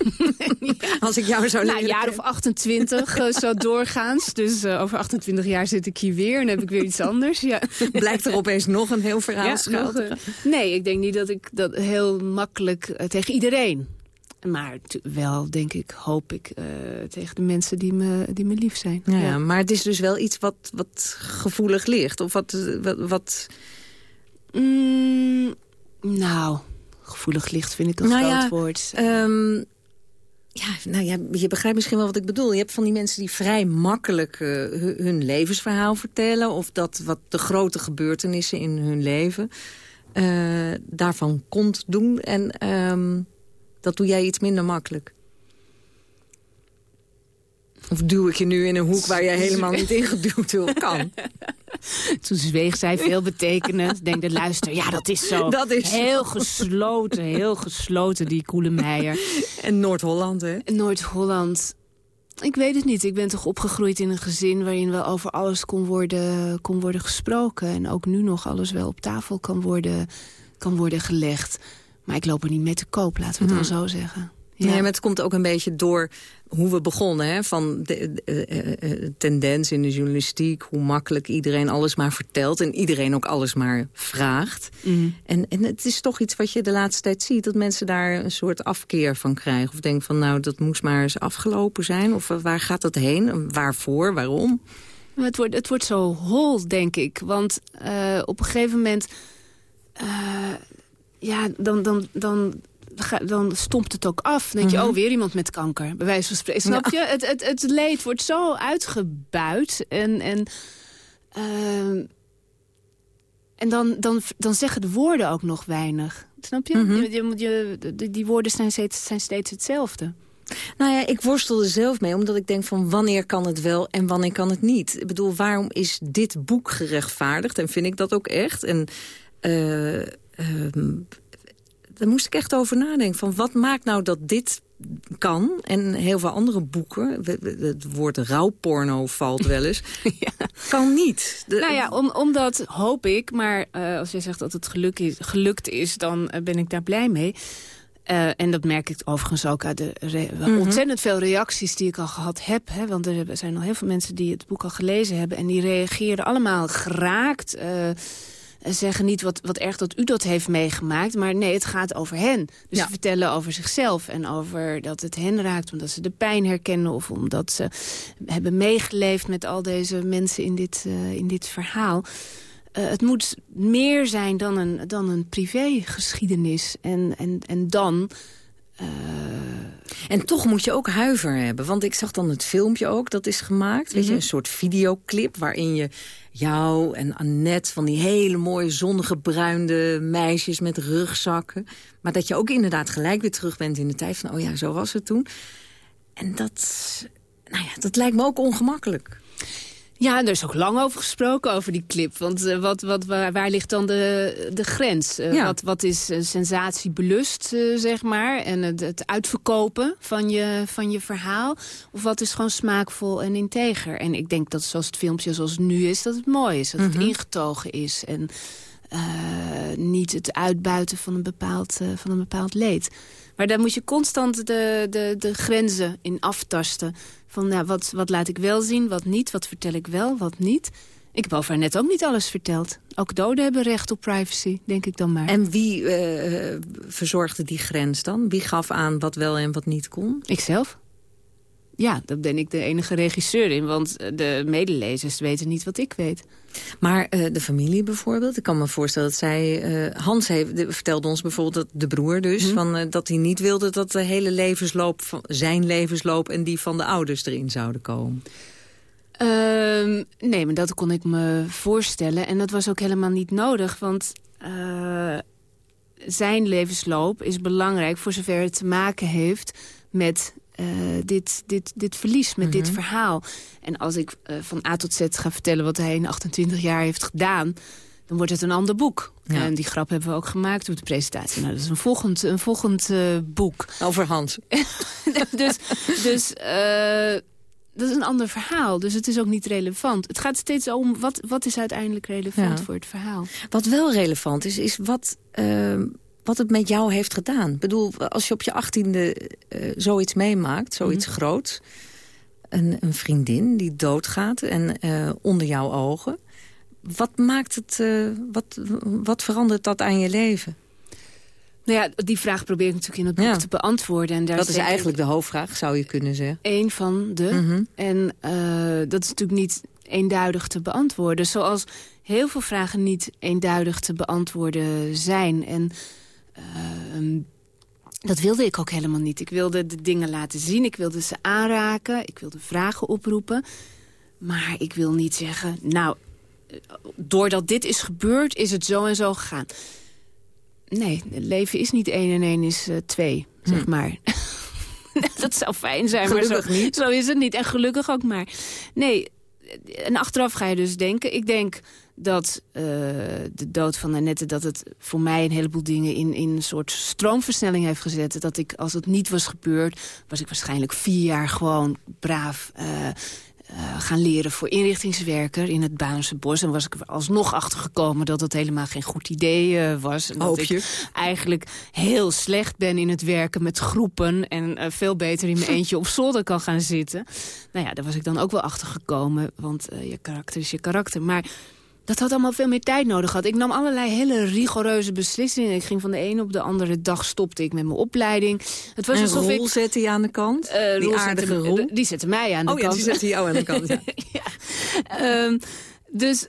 Speaker 11: Als ik jou zou
Speaker 12: Nou, een jaar of 28 uh, zo doorgaans. Dus uh, over 28 jaar zit ik hier weer en heb ik weer iets anders. Ja.
Speaker 11: Blijkt er opeens nog een heel verhaal
Speaker 12: ja,
Speaker 11: schuil
Speaker 12: nog, uh, Nee, ik denk niet dat ik dat heel makkelijk uh, tegen iedereen... Maar wel, denk ik, hoop ik, tegen de mensen die me, die me lief zijn.
Speaker 11: Ja, ja, maar het is dus wel iets wat, wat gevoelig ligt? Of wat... wat, wat...
Speaker 12: Mm, nou, gevoelig ligt vind ik een
Speaker 11: nou
Speaker 12: groot
Speaker 11: ja,
Speaker 12: woord.
Speaker 11: Um, ja, nou ja, je begrijpt misschien wel wat ik bedoel. Je hebt van die mensen die vrij makkelijk uh, hun levensverhaal vertellen... of dat wat de grote gebeurtenissen in hun leven uh, daarvan komt doen. En um, dat doe jij iets minder makkelijk. Of duw ik je nu in een hoek waar jij helemaal niet ingeduwd wil kan?
Speaker 12: Toen zweeg zij veel betekenend. Ik denk de luister, ja dat is zo.
Speaker 11: Dat is
Speaker 12: heel gesloten, heel gesloten die Koelemeijer.
Speaker 11: En Noord-Holland, hè?
Speaker 12: Noord-Holland. Ik weet het niet. Ik ben toch opgegroeid in een gezin waarin wel over alles kon worden, kon worden gesproken. En ook nu nog alles wel op tafel kan worden, kan worden gelegd. Maar ik loop er niet mee te koop, laten we het hmm. dan zo zeggen.
Speaker 11: Ja. Nee, maar het komt ook een beetje door hoe we begonnen. Hè? Van de, de, de, de, tendens in de journalistiek. Hoe makkelijk iedereen alles maar vertelt. En iedereen ook alles maar vraagt.
Speaker 12: Mm.
Speaker 11: En, en het is toch iets wat je de laatste tijd ziet. Dat mensen daar een soort afkeer van krijgen. Of denken van nou dat moest maar eens afgelopen zijn. Of waar gaat dat heen? Waarvoor? Waarom?
Speaker 12: Het wordt, het wordt zo hol, denk ik. Want uh, op een gegeven moment... Uh, ja, dan, dan, dan dan stompt het ook af. Dan denk je,
Speaker 11: Mhm.
Speaker 12: oh, weer iemand met kanker. Bij wijze van spreken. Snap je? Het, het, het leed wordt zo uitgebuit. En, en, uh, en dan, dan, dan zeggen de woorden ook nog weinig. Snap je?
Speaker 11: Mhm.
Speaker 12: je, je, je die, die woorden zijn steeds, zijn steeds hetzelfde.
Speaker 11: Nou ja, ik worstel er zelf mee, omdat ik denk van wanneer kan het wel en wanneer kan het niet. Ik bedoel, waarom is dit boek gerechtvaardigd? En vind ik dat ook echt? En uh, uh, daar moest ik echt over nadenken. Van wat maakt nou dat dit kan? En heel veel andere boeken, het woord rouwporno valt wel eens,
Speaker 12: ja.
Speaker 11: kan niet.
Speaker 12: De, nou ja, om, omdat hoop ik, maar uh, als jij zegt dat het geluk is, gelukt is, dan uh, ben ik daar blij mee. Uh, en dat merk ik overigens ook uit de mm -hmm. ontzettend veel reacties die ik al gehad heb. Hè, want er zijn al heel veel mensen die het boek al gelezen hebben. En die reageerden allemaal geraakt. Uh, zeggen niet wat, wat erg dat u dat heeft meegemaakt. Maar nee, het gaat over hen. Dus ja. ze vertellen over zichzelf. En over dat het hen raakt omdat ze de pijn herkennen. Of omdat ze hebben meegeleefd met al deze mensen in dit, uh, in dit verhaal. Uh, het moet meer zijn dan een, dan een privégeschiedenis. En, en, en dan... Uh...
Speaker 11: En toch moet je ook huiver hebben. Want ik zag dan het filmpje ook, dat is gemaakt. Weet mm -hmm. je, een soort videoclip waarin je jou en Annette... van die hele mooie zonnige bruinde meisjes met rugzakken. Maar dat je ook inderdaad gelijk weer terug bent in de tijd van... oh ja, zo was het toen. En dat, nou ja, dat lijkt me ook ongemakkelijk.
Speaker 12: Ja, er is ook lang over gesproken, over die clip. Want uh, wat, wat, waar, waar, ligt dan de, de grens? Uh, ja. wat, wat is uh, sensatiebelust, zeg maar? En het, het, uitverkopen van je, van je verhaal? Of wat is gewoon smaakvol en integer? En ik denk dat zoals het filmpje zoals het nu is, dat het mooi is. Dat
Speaker 11: Mhm.
Speaker 12: het ingetogen is. En niet het uitbuiten van een bepaald, van een bepaald leed. Maar daar moet je constant de, de, de grenzen in aftasten. Van ja, wat, wat laat ik wel zien, wat niet, wat vertel ik wel, wat niet. Ik heb over net ook niet alles verteld. Ook doden hebben recht op privacy, denk ik dan maar.
Speaker 11: En wie uh, verzorgde die grens dan? Wie gaf aan wat wel en wat niet kon?
Speaker 12: Ikzelf. Ja, daar ben ik de enige regisseur in. Want de medelezers weten niet wat ik weet.
Speaker 11: Maar uh, de familie bijvoorbeeld, ik kan me voorstellen dat zij... Uh, Hans heeft, de, vertelde ons bijvoorbeeld, dat de broer dus... Mm van, uh, dat hij niet wilde dat de hele levensloop, van zijn levensloop... en die van de ouders erin zouden komen.
Speaker 12: Uh, nee, maar dat kon ik me voorstellen. En dat was ook helemaal niet nodig, want zijn levensloop is belangrijk... voor zover het te maken heeft met uh, dit, dit, dit verlies, met mm -hmm. dit verhaal. En als ik uh, van A tot Z ga vertellen wat hij in 28 jaar heeft gedaan... dan wordt het een ander boek. Ja. En die grap hebben we ook gemaakt op de presentatie. Nou, dat is een volgend, een volgend uh, boek.
Speaker 11: Over Hans.
Speaker 12: dus dus dat is een ander verhaal. Dus het is ook niet relevant. Het gaat steeds om wat, wat is uiteindelijk relevant ja. voor het verhaal.
Speaker 11: Wat wel relevant is, is wat... Uh, wat het met jou heeft gedaan. Ik bedoel, als je op je achttiende uh, zoiets meemaakt, zoiets mm -hmm. groots... Een, een, vriendin die doodgaat en uh, onder jouw ogen... wat maakt het, uh, wat, wat verandert dat aan je leven?
Speaker 12: Nou ja, die vraag probeer ik natuurlijk in het boek ja. te beantwoorden. En daar
Speaker 11: dat is eigenlijk de hoofdvraag, zou je kunnen zeggen.
Speaker 12: Een van de. Mm -hmm. En uh, dat is natuurlijk niet eenduidig te beantwoorden. Zoals heel veel vragen niet eenduidig te beantwoorden zijn. En dat wilde ik ook helemaal niet. Ik wilde de dingen laten zien, ik wilde ze aanraken, ik wilde vragen oproepen. Maar ik wil niet zeggen, nou, doordat dit is gebeurd, is het zo en zo gegaan. Nee, het leven is niet één en één is uh, twee, zeg hm. maar. dat zou fijn zijn,
Speaker 11: gelukkig
Speaker 12: maar
Speaker 11: zo, niet.
Speaker 12: zo is het niet. En gelukkig ook maar. Nee, en achteraf ga je dus denken... ik denk dat uh, de dood van Annette... dat het voor mij een heleboel dingen in, in een soort stroomversnelling heeft gezet. Dat ik, als het niet was gebeurd... was ik waarschijnlijk vier jaar gewoon braaf... Uh, uh, gaan leren voor inrichtingswerker in het Baanse Bos. En was ik er alsnog achtergekomen dat het helemaal geen goed idee uh, was. En dat
Speaker 11: je?
Speaker 12: ik eigenlijk heel slecht ben in het werken met groepen... en uh, veel beter in mijn eentje op zolder kan gaan zitten. Nou ja, daar was ik dan ook wel achtergekomen, want je karakter is je karakter. Maar dat had allemaal veel meer tijd nodig gehad. Ik nam allerlei hele rigoureuze beslissingen. Ik ging van de ene op de andere dag stopte ik met mijn opleiding.
Speaker 11: Het was
Speaker 12: en
Speaker 11: alsof rol ik, zette je aan de kant?
Speaker 12: Uh,
Speaker 11: die aardige
Speaker 12: zette,
Speaker 11: rol?
Speaker 12: Die zette mij aan de
Speaker 11: oh,
Speaker 12: kant.
Speaker 11: Ja, die zette jou aan de kant, ja.
Speaker 12: ja. Um, dus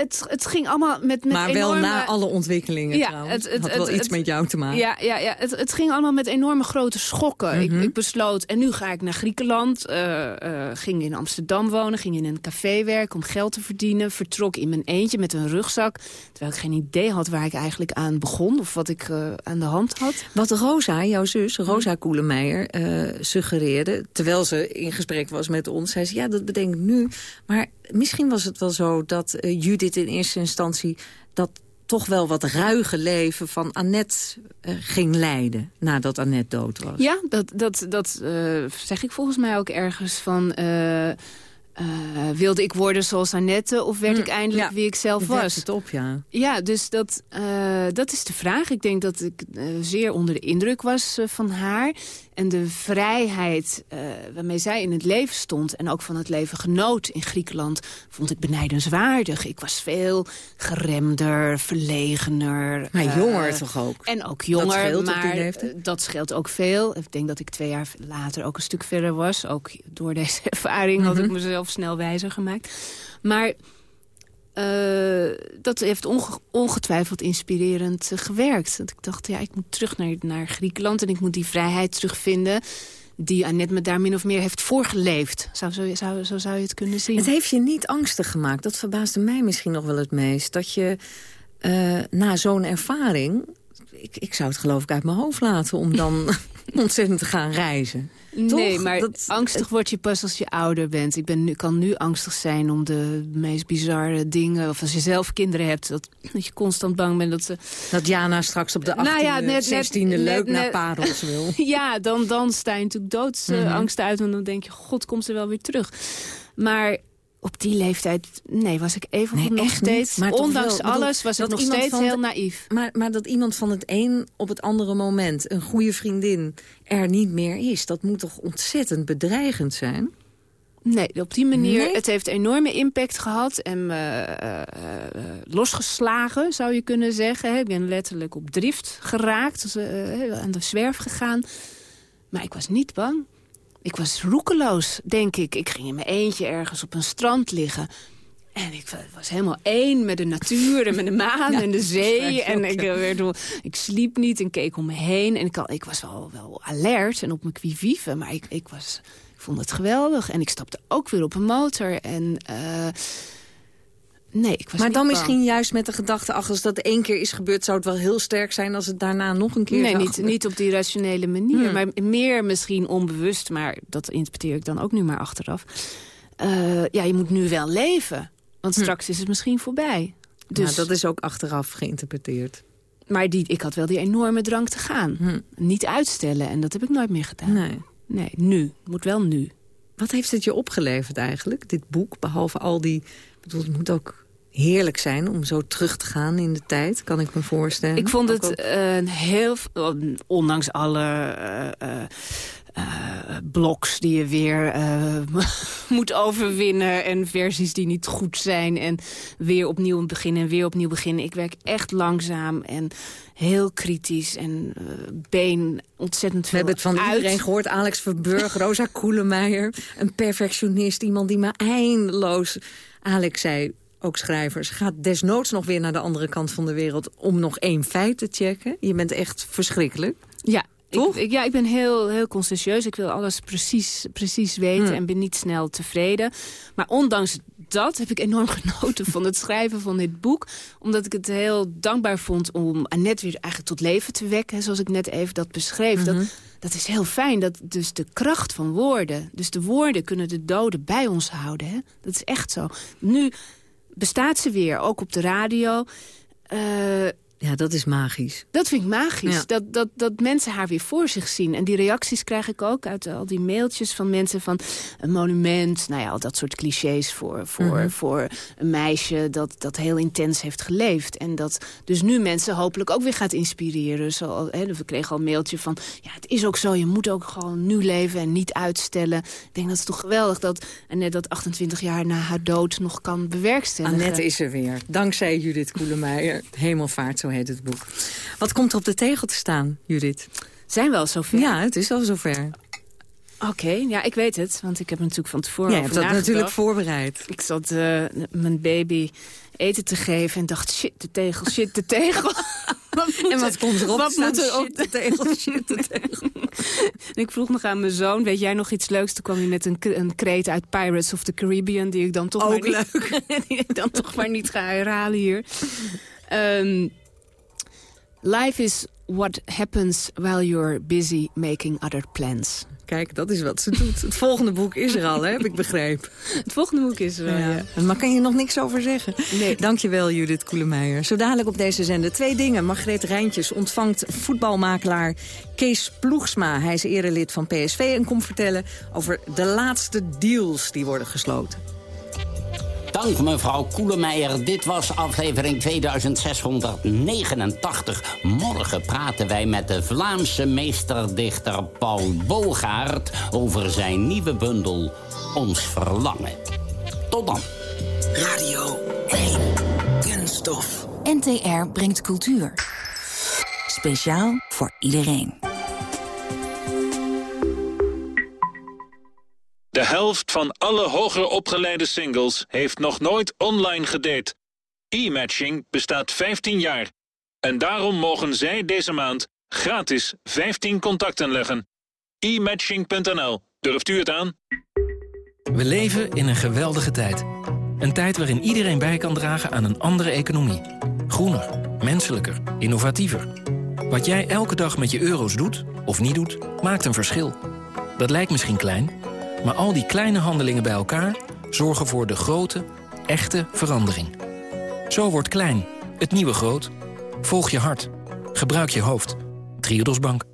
Speaker 12: het, het ging allemaal met, met
Speaker 11: Maar
Speaker 12: enorme...
Speaker 11: wel na alle ontwikkelingen
Speaker 12: ja,
Speaker 11: trouwens.
Speaker 12: Het, het,
Speaker 11: had wel
Speaker 12: het,
Speaker 11: iets met jou te maken.
Speaker 12: Ja, ja, ja. Het, het ging allemaal met enorme grote schokken. Mm -hmm. ik, ik, besloot, en nu ga ik naar Griekenland. Uh, uh, ging in Amsterdam wonen, ging in een café werken om geld te verdienen. Vertrok in mijn eentje met een rugzak. Terwijl ik geen idee had waar ik eigenlijk aan begon. Of wat ik uh, aan de hand had.
Speaker 11: Wat Rosa, jouw zus, Rosa Koelemeijer, suggereerde... terwijl ze in gesprek was met ons, zei ze... ja, dat bedenk ik nu, maar misschien was het wel zo dat uh, In eerste instantie... dat toch wel wat ruige leven van Annette uh, ging leiden... nadat Annette dood was.
Speaker 12: Ja, dat, dat, dat uh, zeg ik volgens mij ook ergens van... Uh, wilde ik worden zoals Annette of werd mm, ik eindelijk
Speaker 11: ja,
Speaker 12: wie ik zelf was?
Speaker 11: het op, ja.
Speaker 12: Ja, dus dat, dat is de vraag. Ik denk dat ik zeer onder de indruk was van haar. En de vrijheid waarmee zij in het leven stond... en ook van het leven genoot in Griekenland... vond ik benijdenswaardig. Ik was veel geremder, verlegener.
Speaker 11: Maar jonger toch ook?
Speaker 12: En ook jonger,
Speaker 11: dat scheelt
Speaker 12: maar dat scheelt ook veel. Ik denk dat ik twee jaar later ook een stuk verder was. Ook door deze ervaring mm -hmm. had ik mezelf snel wijzer gemaakt. Maar uh, dat heeft onge ongetwijfeld inspirerend uh, gewerkt. Dat ik dacht, ja, ik moet terug naar, naar Griekenland... en ik moet die vrijheid terugvinden die Annette me daar min of meer heeft voorgeleefd. Zo, zo, zo, zo zou je het kunnen zien.
Speaker 11: Het heeft je niet angstig gemaakt. Dat verbaasde mij misschien nog wel het meest. Dat je uh, na zo'n ervaring... Ik, ik zou het geloof ik uit mijn hoofd laten om dan ontzettend te gaan reizen.
Speaker 12: Nee,
Speaker 11: Toch?
Speaker 12: maar
Speaker 11: dat,
Speaker 12: angstig word je pas als je ouder bent. Ik ben nu, kan nu angstig zijn om de meest bizarre dingen... of als je zelf kinderen hebt, dat, dat je constant bang bent dat ze...
Speaker 11: Dat Jana straks op de 18e, nou ja, net, 16e net, leuk net, naar parels wil.
Speaker 12: ja, dan, dan sta je natuurlijk doodsangst mm -hmm. uit... en dan denk je, god, komt ze wel weer terug. Maar Op die leeftijd, nee, was ik even
Speaker 11: Nee,
Speaker 12: nog
Speaker 11: echt
Speaker 12: steeds.
Speaker 11: niet.
Speaker 12: Ondanks
Speaker 11: wel, bedoel,
Speaker 12: alles was ik nog steeds heel
Speaker 11: de-
Speaker 12: naïef.
Speaker 11: Maar, maar dat iemand van het een op het andere moment... een goede vriendin er niet meer is... dat moet toch ontzettend bedreigend zijn?
Speaker 12: Nee, op die manier.
Speaker 11: Nee?
Speaker 12: Het heeft enorme impact gehad en me eh, eh, losgeslagen, zou je kunnen zeggen. Ik ben letterlijk op drift geraakt, dus, eh, aan de zwerf gegaan. Maar ik was niet bang. Ik was roekeloos, denk ik. Ik ging in mijn eentje ergens op een strand liggen. En ik was helemaal één met de natuur en met de maan
Speaker 11: Ja,
Speaker 12: en de zee. En ik, eh, werd, ik sliep niet en keek om me heen. En ik, ik was wel, wel alert en op mijn qui-vive. Maar ik, ik, was, ik vond het geweldig. En ik stapte ook weer op een motor. En eh, nee, ik was
Speaker 11: Maar dan
Speaker 12: bang.
Speaker 11: misschien juist met de gedachte... ach, als dat één keer is gebeurd... zou het wel heel sterk zijn als het daarna nog een keer
Speaker 12: Nee, niet, niet op die rationele manier.
Speaker 11: Hmm.
Speaker 12: Maar meer misschien onbewust. Maar dat interpreteer ik dan ook nu maar achteraf. Eh, ja, je moet nu wel leven. Want
Speaker 11: Hm.
Speaker 12: straks is het misschien voorbij. Dus,
Speaker 11: Ja, dat is ook achteraf geïnterpreteerd.
Speaker 12: Maar die, ik had wel die enorme drang te gaan. Niet uitstellen. En dat heb ik nooit meer gedaan.
Speaker 11: Nee.
Speaker 12: Nee, nu. Moet wel nu.
Speaker 11: Wat heeft het je opgeleverd eigenlijk, dit boek? Behalve al die... Ik bedoel, het moet ook heerlijk zijn om zo terug te gaan in de tijd, kan ik me voorstellen.
Speaker 12: Ik vond het een heel... Ondanks alle eh, bloks die je weer moet overwinnen... en versies die niet goed zijn en weer opnieuw beginnen en weer opnieuw beginnen. Ik werk echt langzaam en heel kritisch en been ontzettend
Speaker 11: We
Speaker 12: veel
Speaker 11: hebben het van
Speaker 12: uit.
Speaker 11: iedereen gehoord. Alex Verburg, Rosa Koelemeijer. Een perfectionist, iemand die maar eindeloos... Alex zei, ook schrijvers, gaat desnoods nog weer naar de andere kant van de wereld... om nog één feit te checken. Je bent echt verschrikkelijk.
Speaker 12: Ja,
Speaker 11: Toch?
Speaker 12: Ik, ik- ja, ik ben heel, heel conscientieus. Ik wil alles precies, precies weten
Speaker 11: Hmm.
Speaker 12: en ben niet snel tevreden. Maar ondanks dat heb ik enorm genoten van het schrijven van dit boek. Omdat ik het heel dankbaar vond om Annette weer eigenlijk tot leven te wekken. Zoals ik net even dat beschreef.
Speaker 11: Mhm.
Speaker 12: dat, dat is heel fijn. Dat dus de kracht van woorden. Dus de woorden kunnen de doden bij ons houden. Hè? Dat is echt zo. Nu bestaat ze weer, ook op de radio. Eh,
Speaker 11: Ja, dat is magisch.
Speaker 12: dat vind ik magisch.
Speaker 11: Ja.
Speaker 12: Dat, dat, dat mensen haar weer voor zich zien. En die reacties krijg ik ook uit al die mailtjes van mensen van een monument. Nou ja, al dat soort clichés voor, voor,
Speaker 11: Mhm.
Speaker 12: voor een meisje dat, dat heel intens heeft geleefd. En dat dus nu mensen hopelijk ook weer gaat inspireren. Zo, hè, we kregen al een mailtje van, ja, het is ook zo. Je moet ook gewoon nu leven en niet uitstellen. Ik denk dat het toch geweldig dat net dat 28 jaar na haar dood nog kan bewerkstelligen.
Speaker 11: Annette is er weer. Dankzij Judith Koelemeijer. Hemelvaart, zo heet het boek. Wat komt er op de tegel te staan, Judith?
Speaker 12: Zijn we al zover?
Speaker 11: Ja, het is al zover.
Speaker 12: Oké, ja, ik weet het. Want ik heb natuurlijk van tevoren
Speaker 11: Jij
Speaker 12: over
Speaker 11: hebt dat natuurlijk voorbereid.
Speaker 12: Ik zat eh, mijn baby eten te geven en dacht, shit, de tegel, shit, de tegel. wat
Speaker 11: En wat
Speaker 12: er-
Speaker 11: komt erop
Speaker 12: Wat moet er op
Speaker 11: Shit, de tegel, shit, de tegel.
Speaker 12: En ik vroeg nog aan mijn zoon, weet jij nog iets leuks? Toen kwam hij met een, een kreet uit Pirates of the Caribbean... die ik dan toch
Speaker 11: Ook
Speaker 12: maar niet, die ik dan toch maar niet ga herhalen hier. Ehm, life is what happens while you're busy making other plans.
Speaker 11: Kijk, dat is wat ze doet. Het volgende boek is er al, hè, heb ik begrepen.
Speaker 12: Het volgende boek is er wel, ja.
Speaker 11: Ja. Maar kan je nog niks over zeggen?
Speaker 12: Nee.
Speaker 11: Dankjewel, Judith Koelemeijer. Zo dadelijk op deze zender twee dingen. Margreet Rijntjes ontvangt voetbalmakelaar Kees Ploegsma. Hij is erelid van PSV en komt vertellen over de laatste deals die worden gesloten.
Speaker 8: Dank mevrouw Koelemeijer. Dit was aflevering 2689. Morgen praten wij met de Vlaamse meesterdichter Paul Bogaert... over zijn nieuwe bundel Ons Verlangen. Tot dan.
Speaker 4: Radio 1. Kunststof.
Speaker 2: NTR brengt cultuur. Speciaal voor iedereen.
Speaker 13: De helft van alle hoger opgeleide singles heeft nog nooit online gedate. E-matching bestaat 15 jaar. En daarom mogen zij deze maand gratis 15 contacten leggen. E-matching.nl. Durft u het aan?
Speaker 14: We leven in een geweldige tijd. Een tijd waarin iedereen bij kan dragen aan een andere economie. Groener, menselijker, innovatiever. Wat jij elke dag met je euro's doet, of niet doet, maakt een verschil. Dat lijkt misschien klein, maar al die kleine handelingen bij elkaar... zorgen voor de grote, echte verandering. Zo wordt klein, het nieuwe groot. Volg je hart. Gebruik je hoofd. Triodos Bank.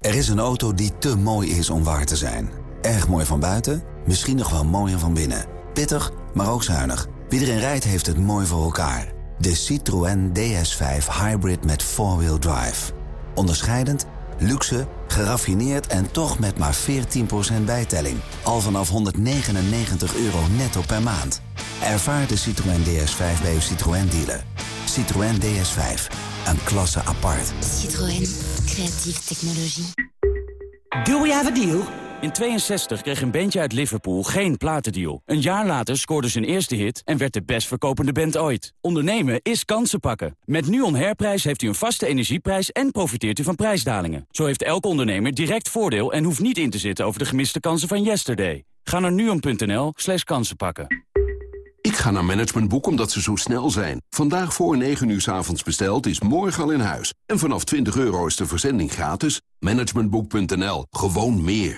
Speaker 15: Er is een auto die te mooi is om waar te zijn. Erg mooi van buiten, misschien nog wel mooier van binnen. Pittig, maar ook zuinig. Wie erin rijdt heeft het mooi voor elkaar. De Citroën DS5 Hybrid met 4-wheel drive. Onderscheidend, luxe, geraffineerd en toch met maar 14% bijtelling. Al vanaf 199 euro netto per maand. Ervaar de Citroën DS5 bij uw Citroën dealer. Citroën DS5, een klasse apart.
Speaker 2: Citroën, creatieve technologie.
Speaker 16: Do we have a deal? In 62 kreeg een bandje uit Liverpool geen platendeal. Een jaar later scoorde zijn eerste hit en werd de best verkopende band ooit. Ondernemen is kansen pakken. Met NUON Herprijs heeft u een vaste energieprijs en profiteert u van prijsdalingen. Zo heeft elke ondernemer direct voordeel en hoeft niet in te zitten over de gemiste kansen van yesterday. Ga naar nuon.nl slash kansen pakken.
Speaker 3: Ik ga naar Managementboek omdat ze zo snel zijn. Vandaag voor 9 uur s avonds besteld is morgen al in huis. En vanaf 20 euro is de verzending gratis. Managementboek.nl. Gewoon meer.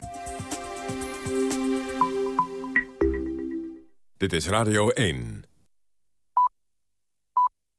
Speaker 10: Dit is Radio 1.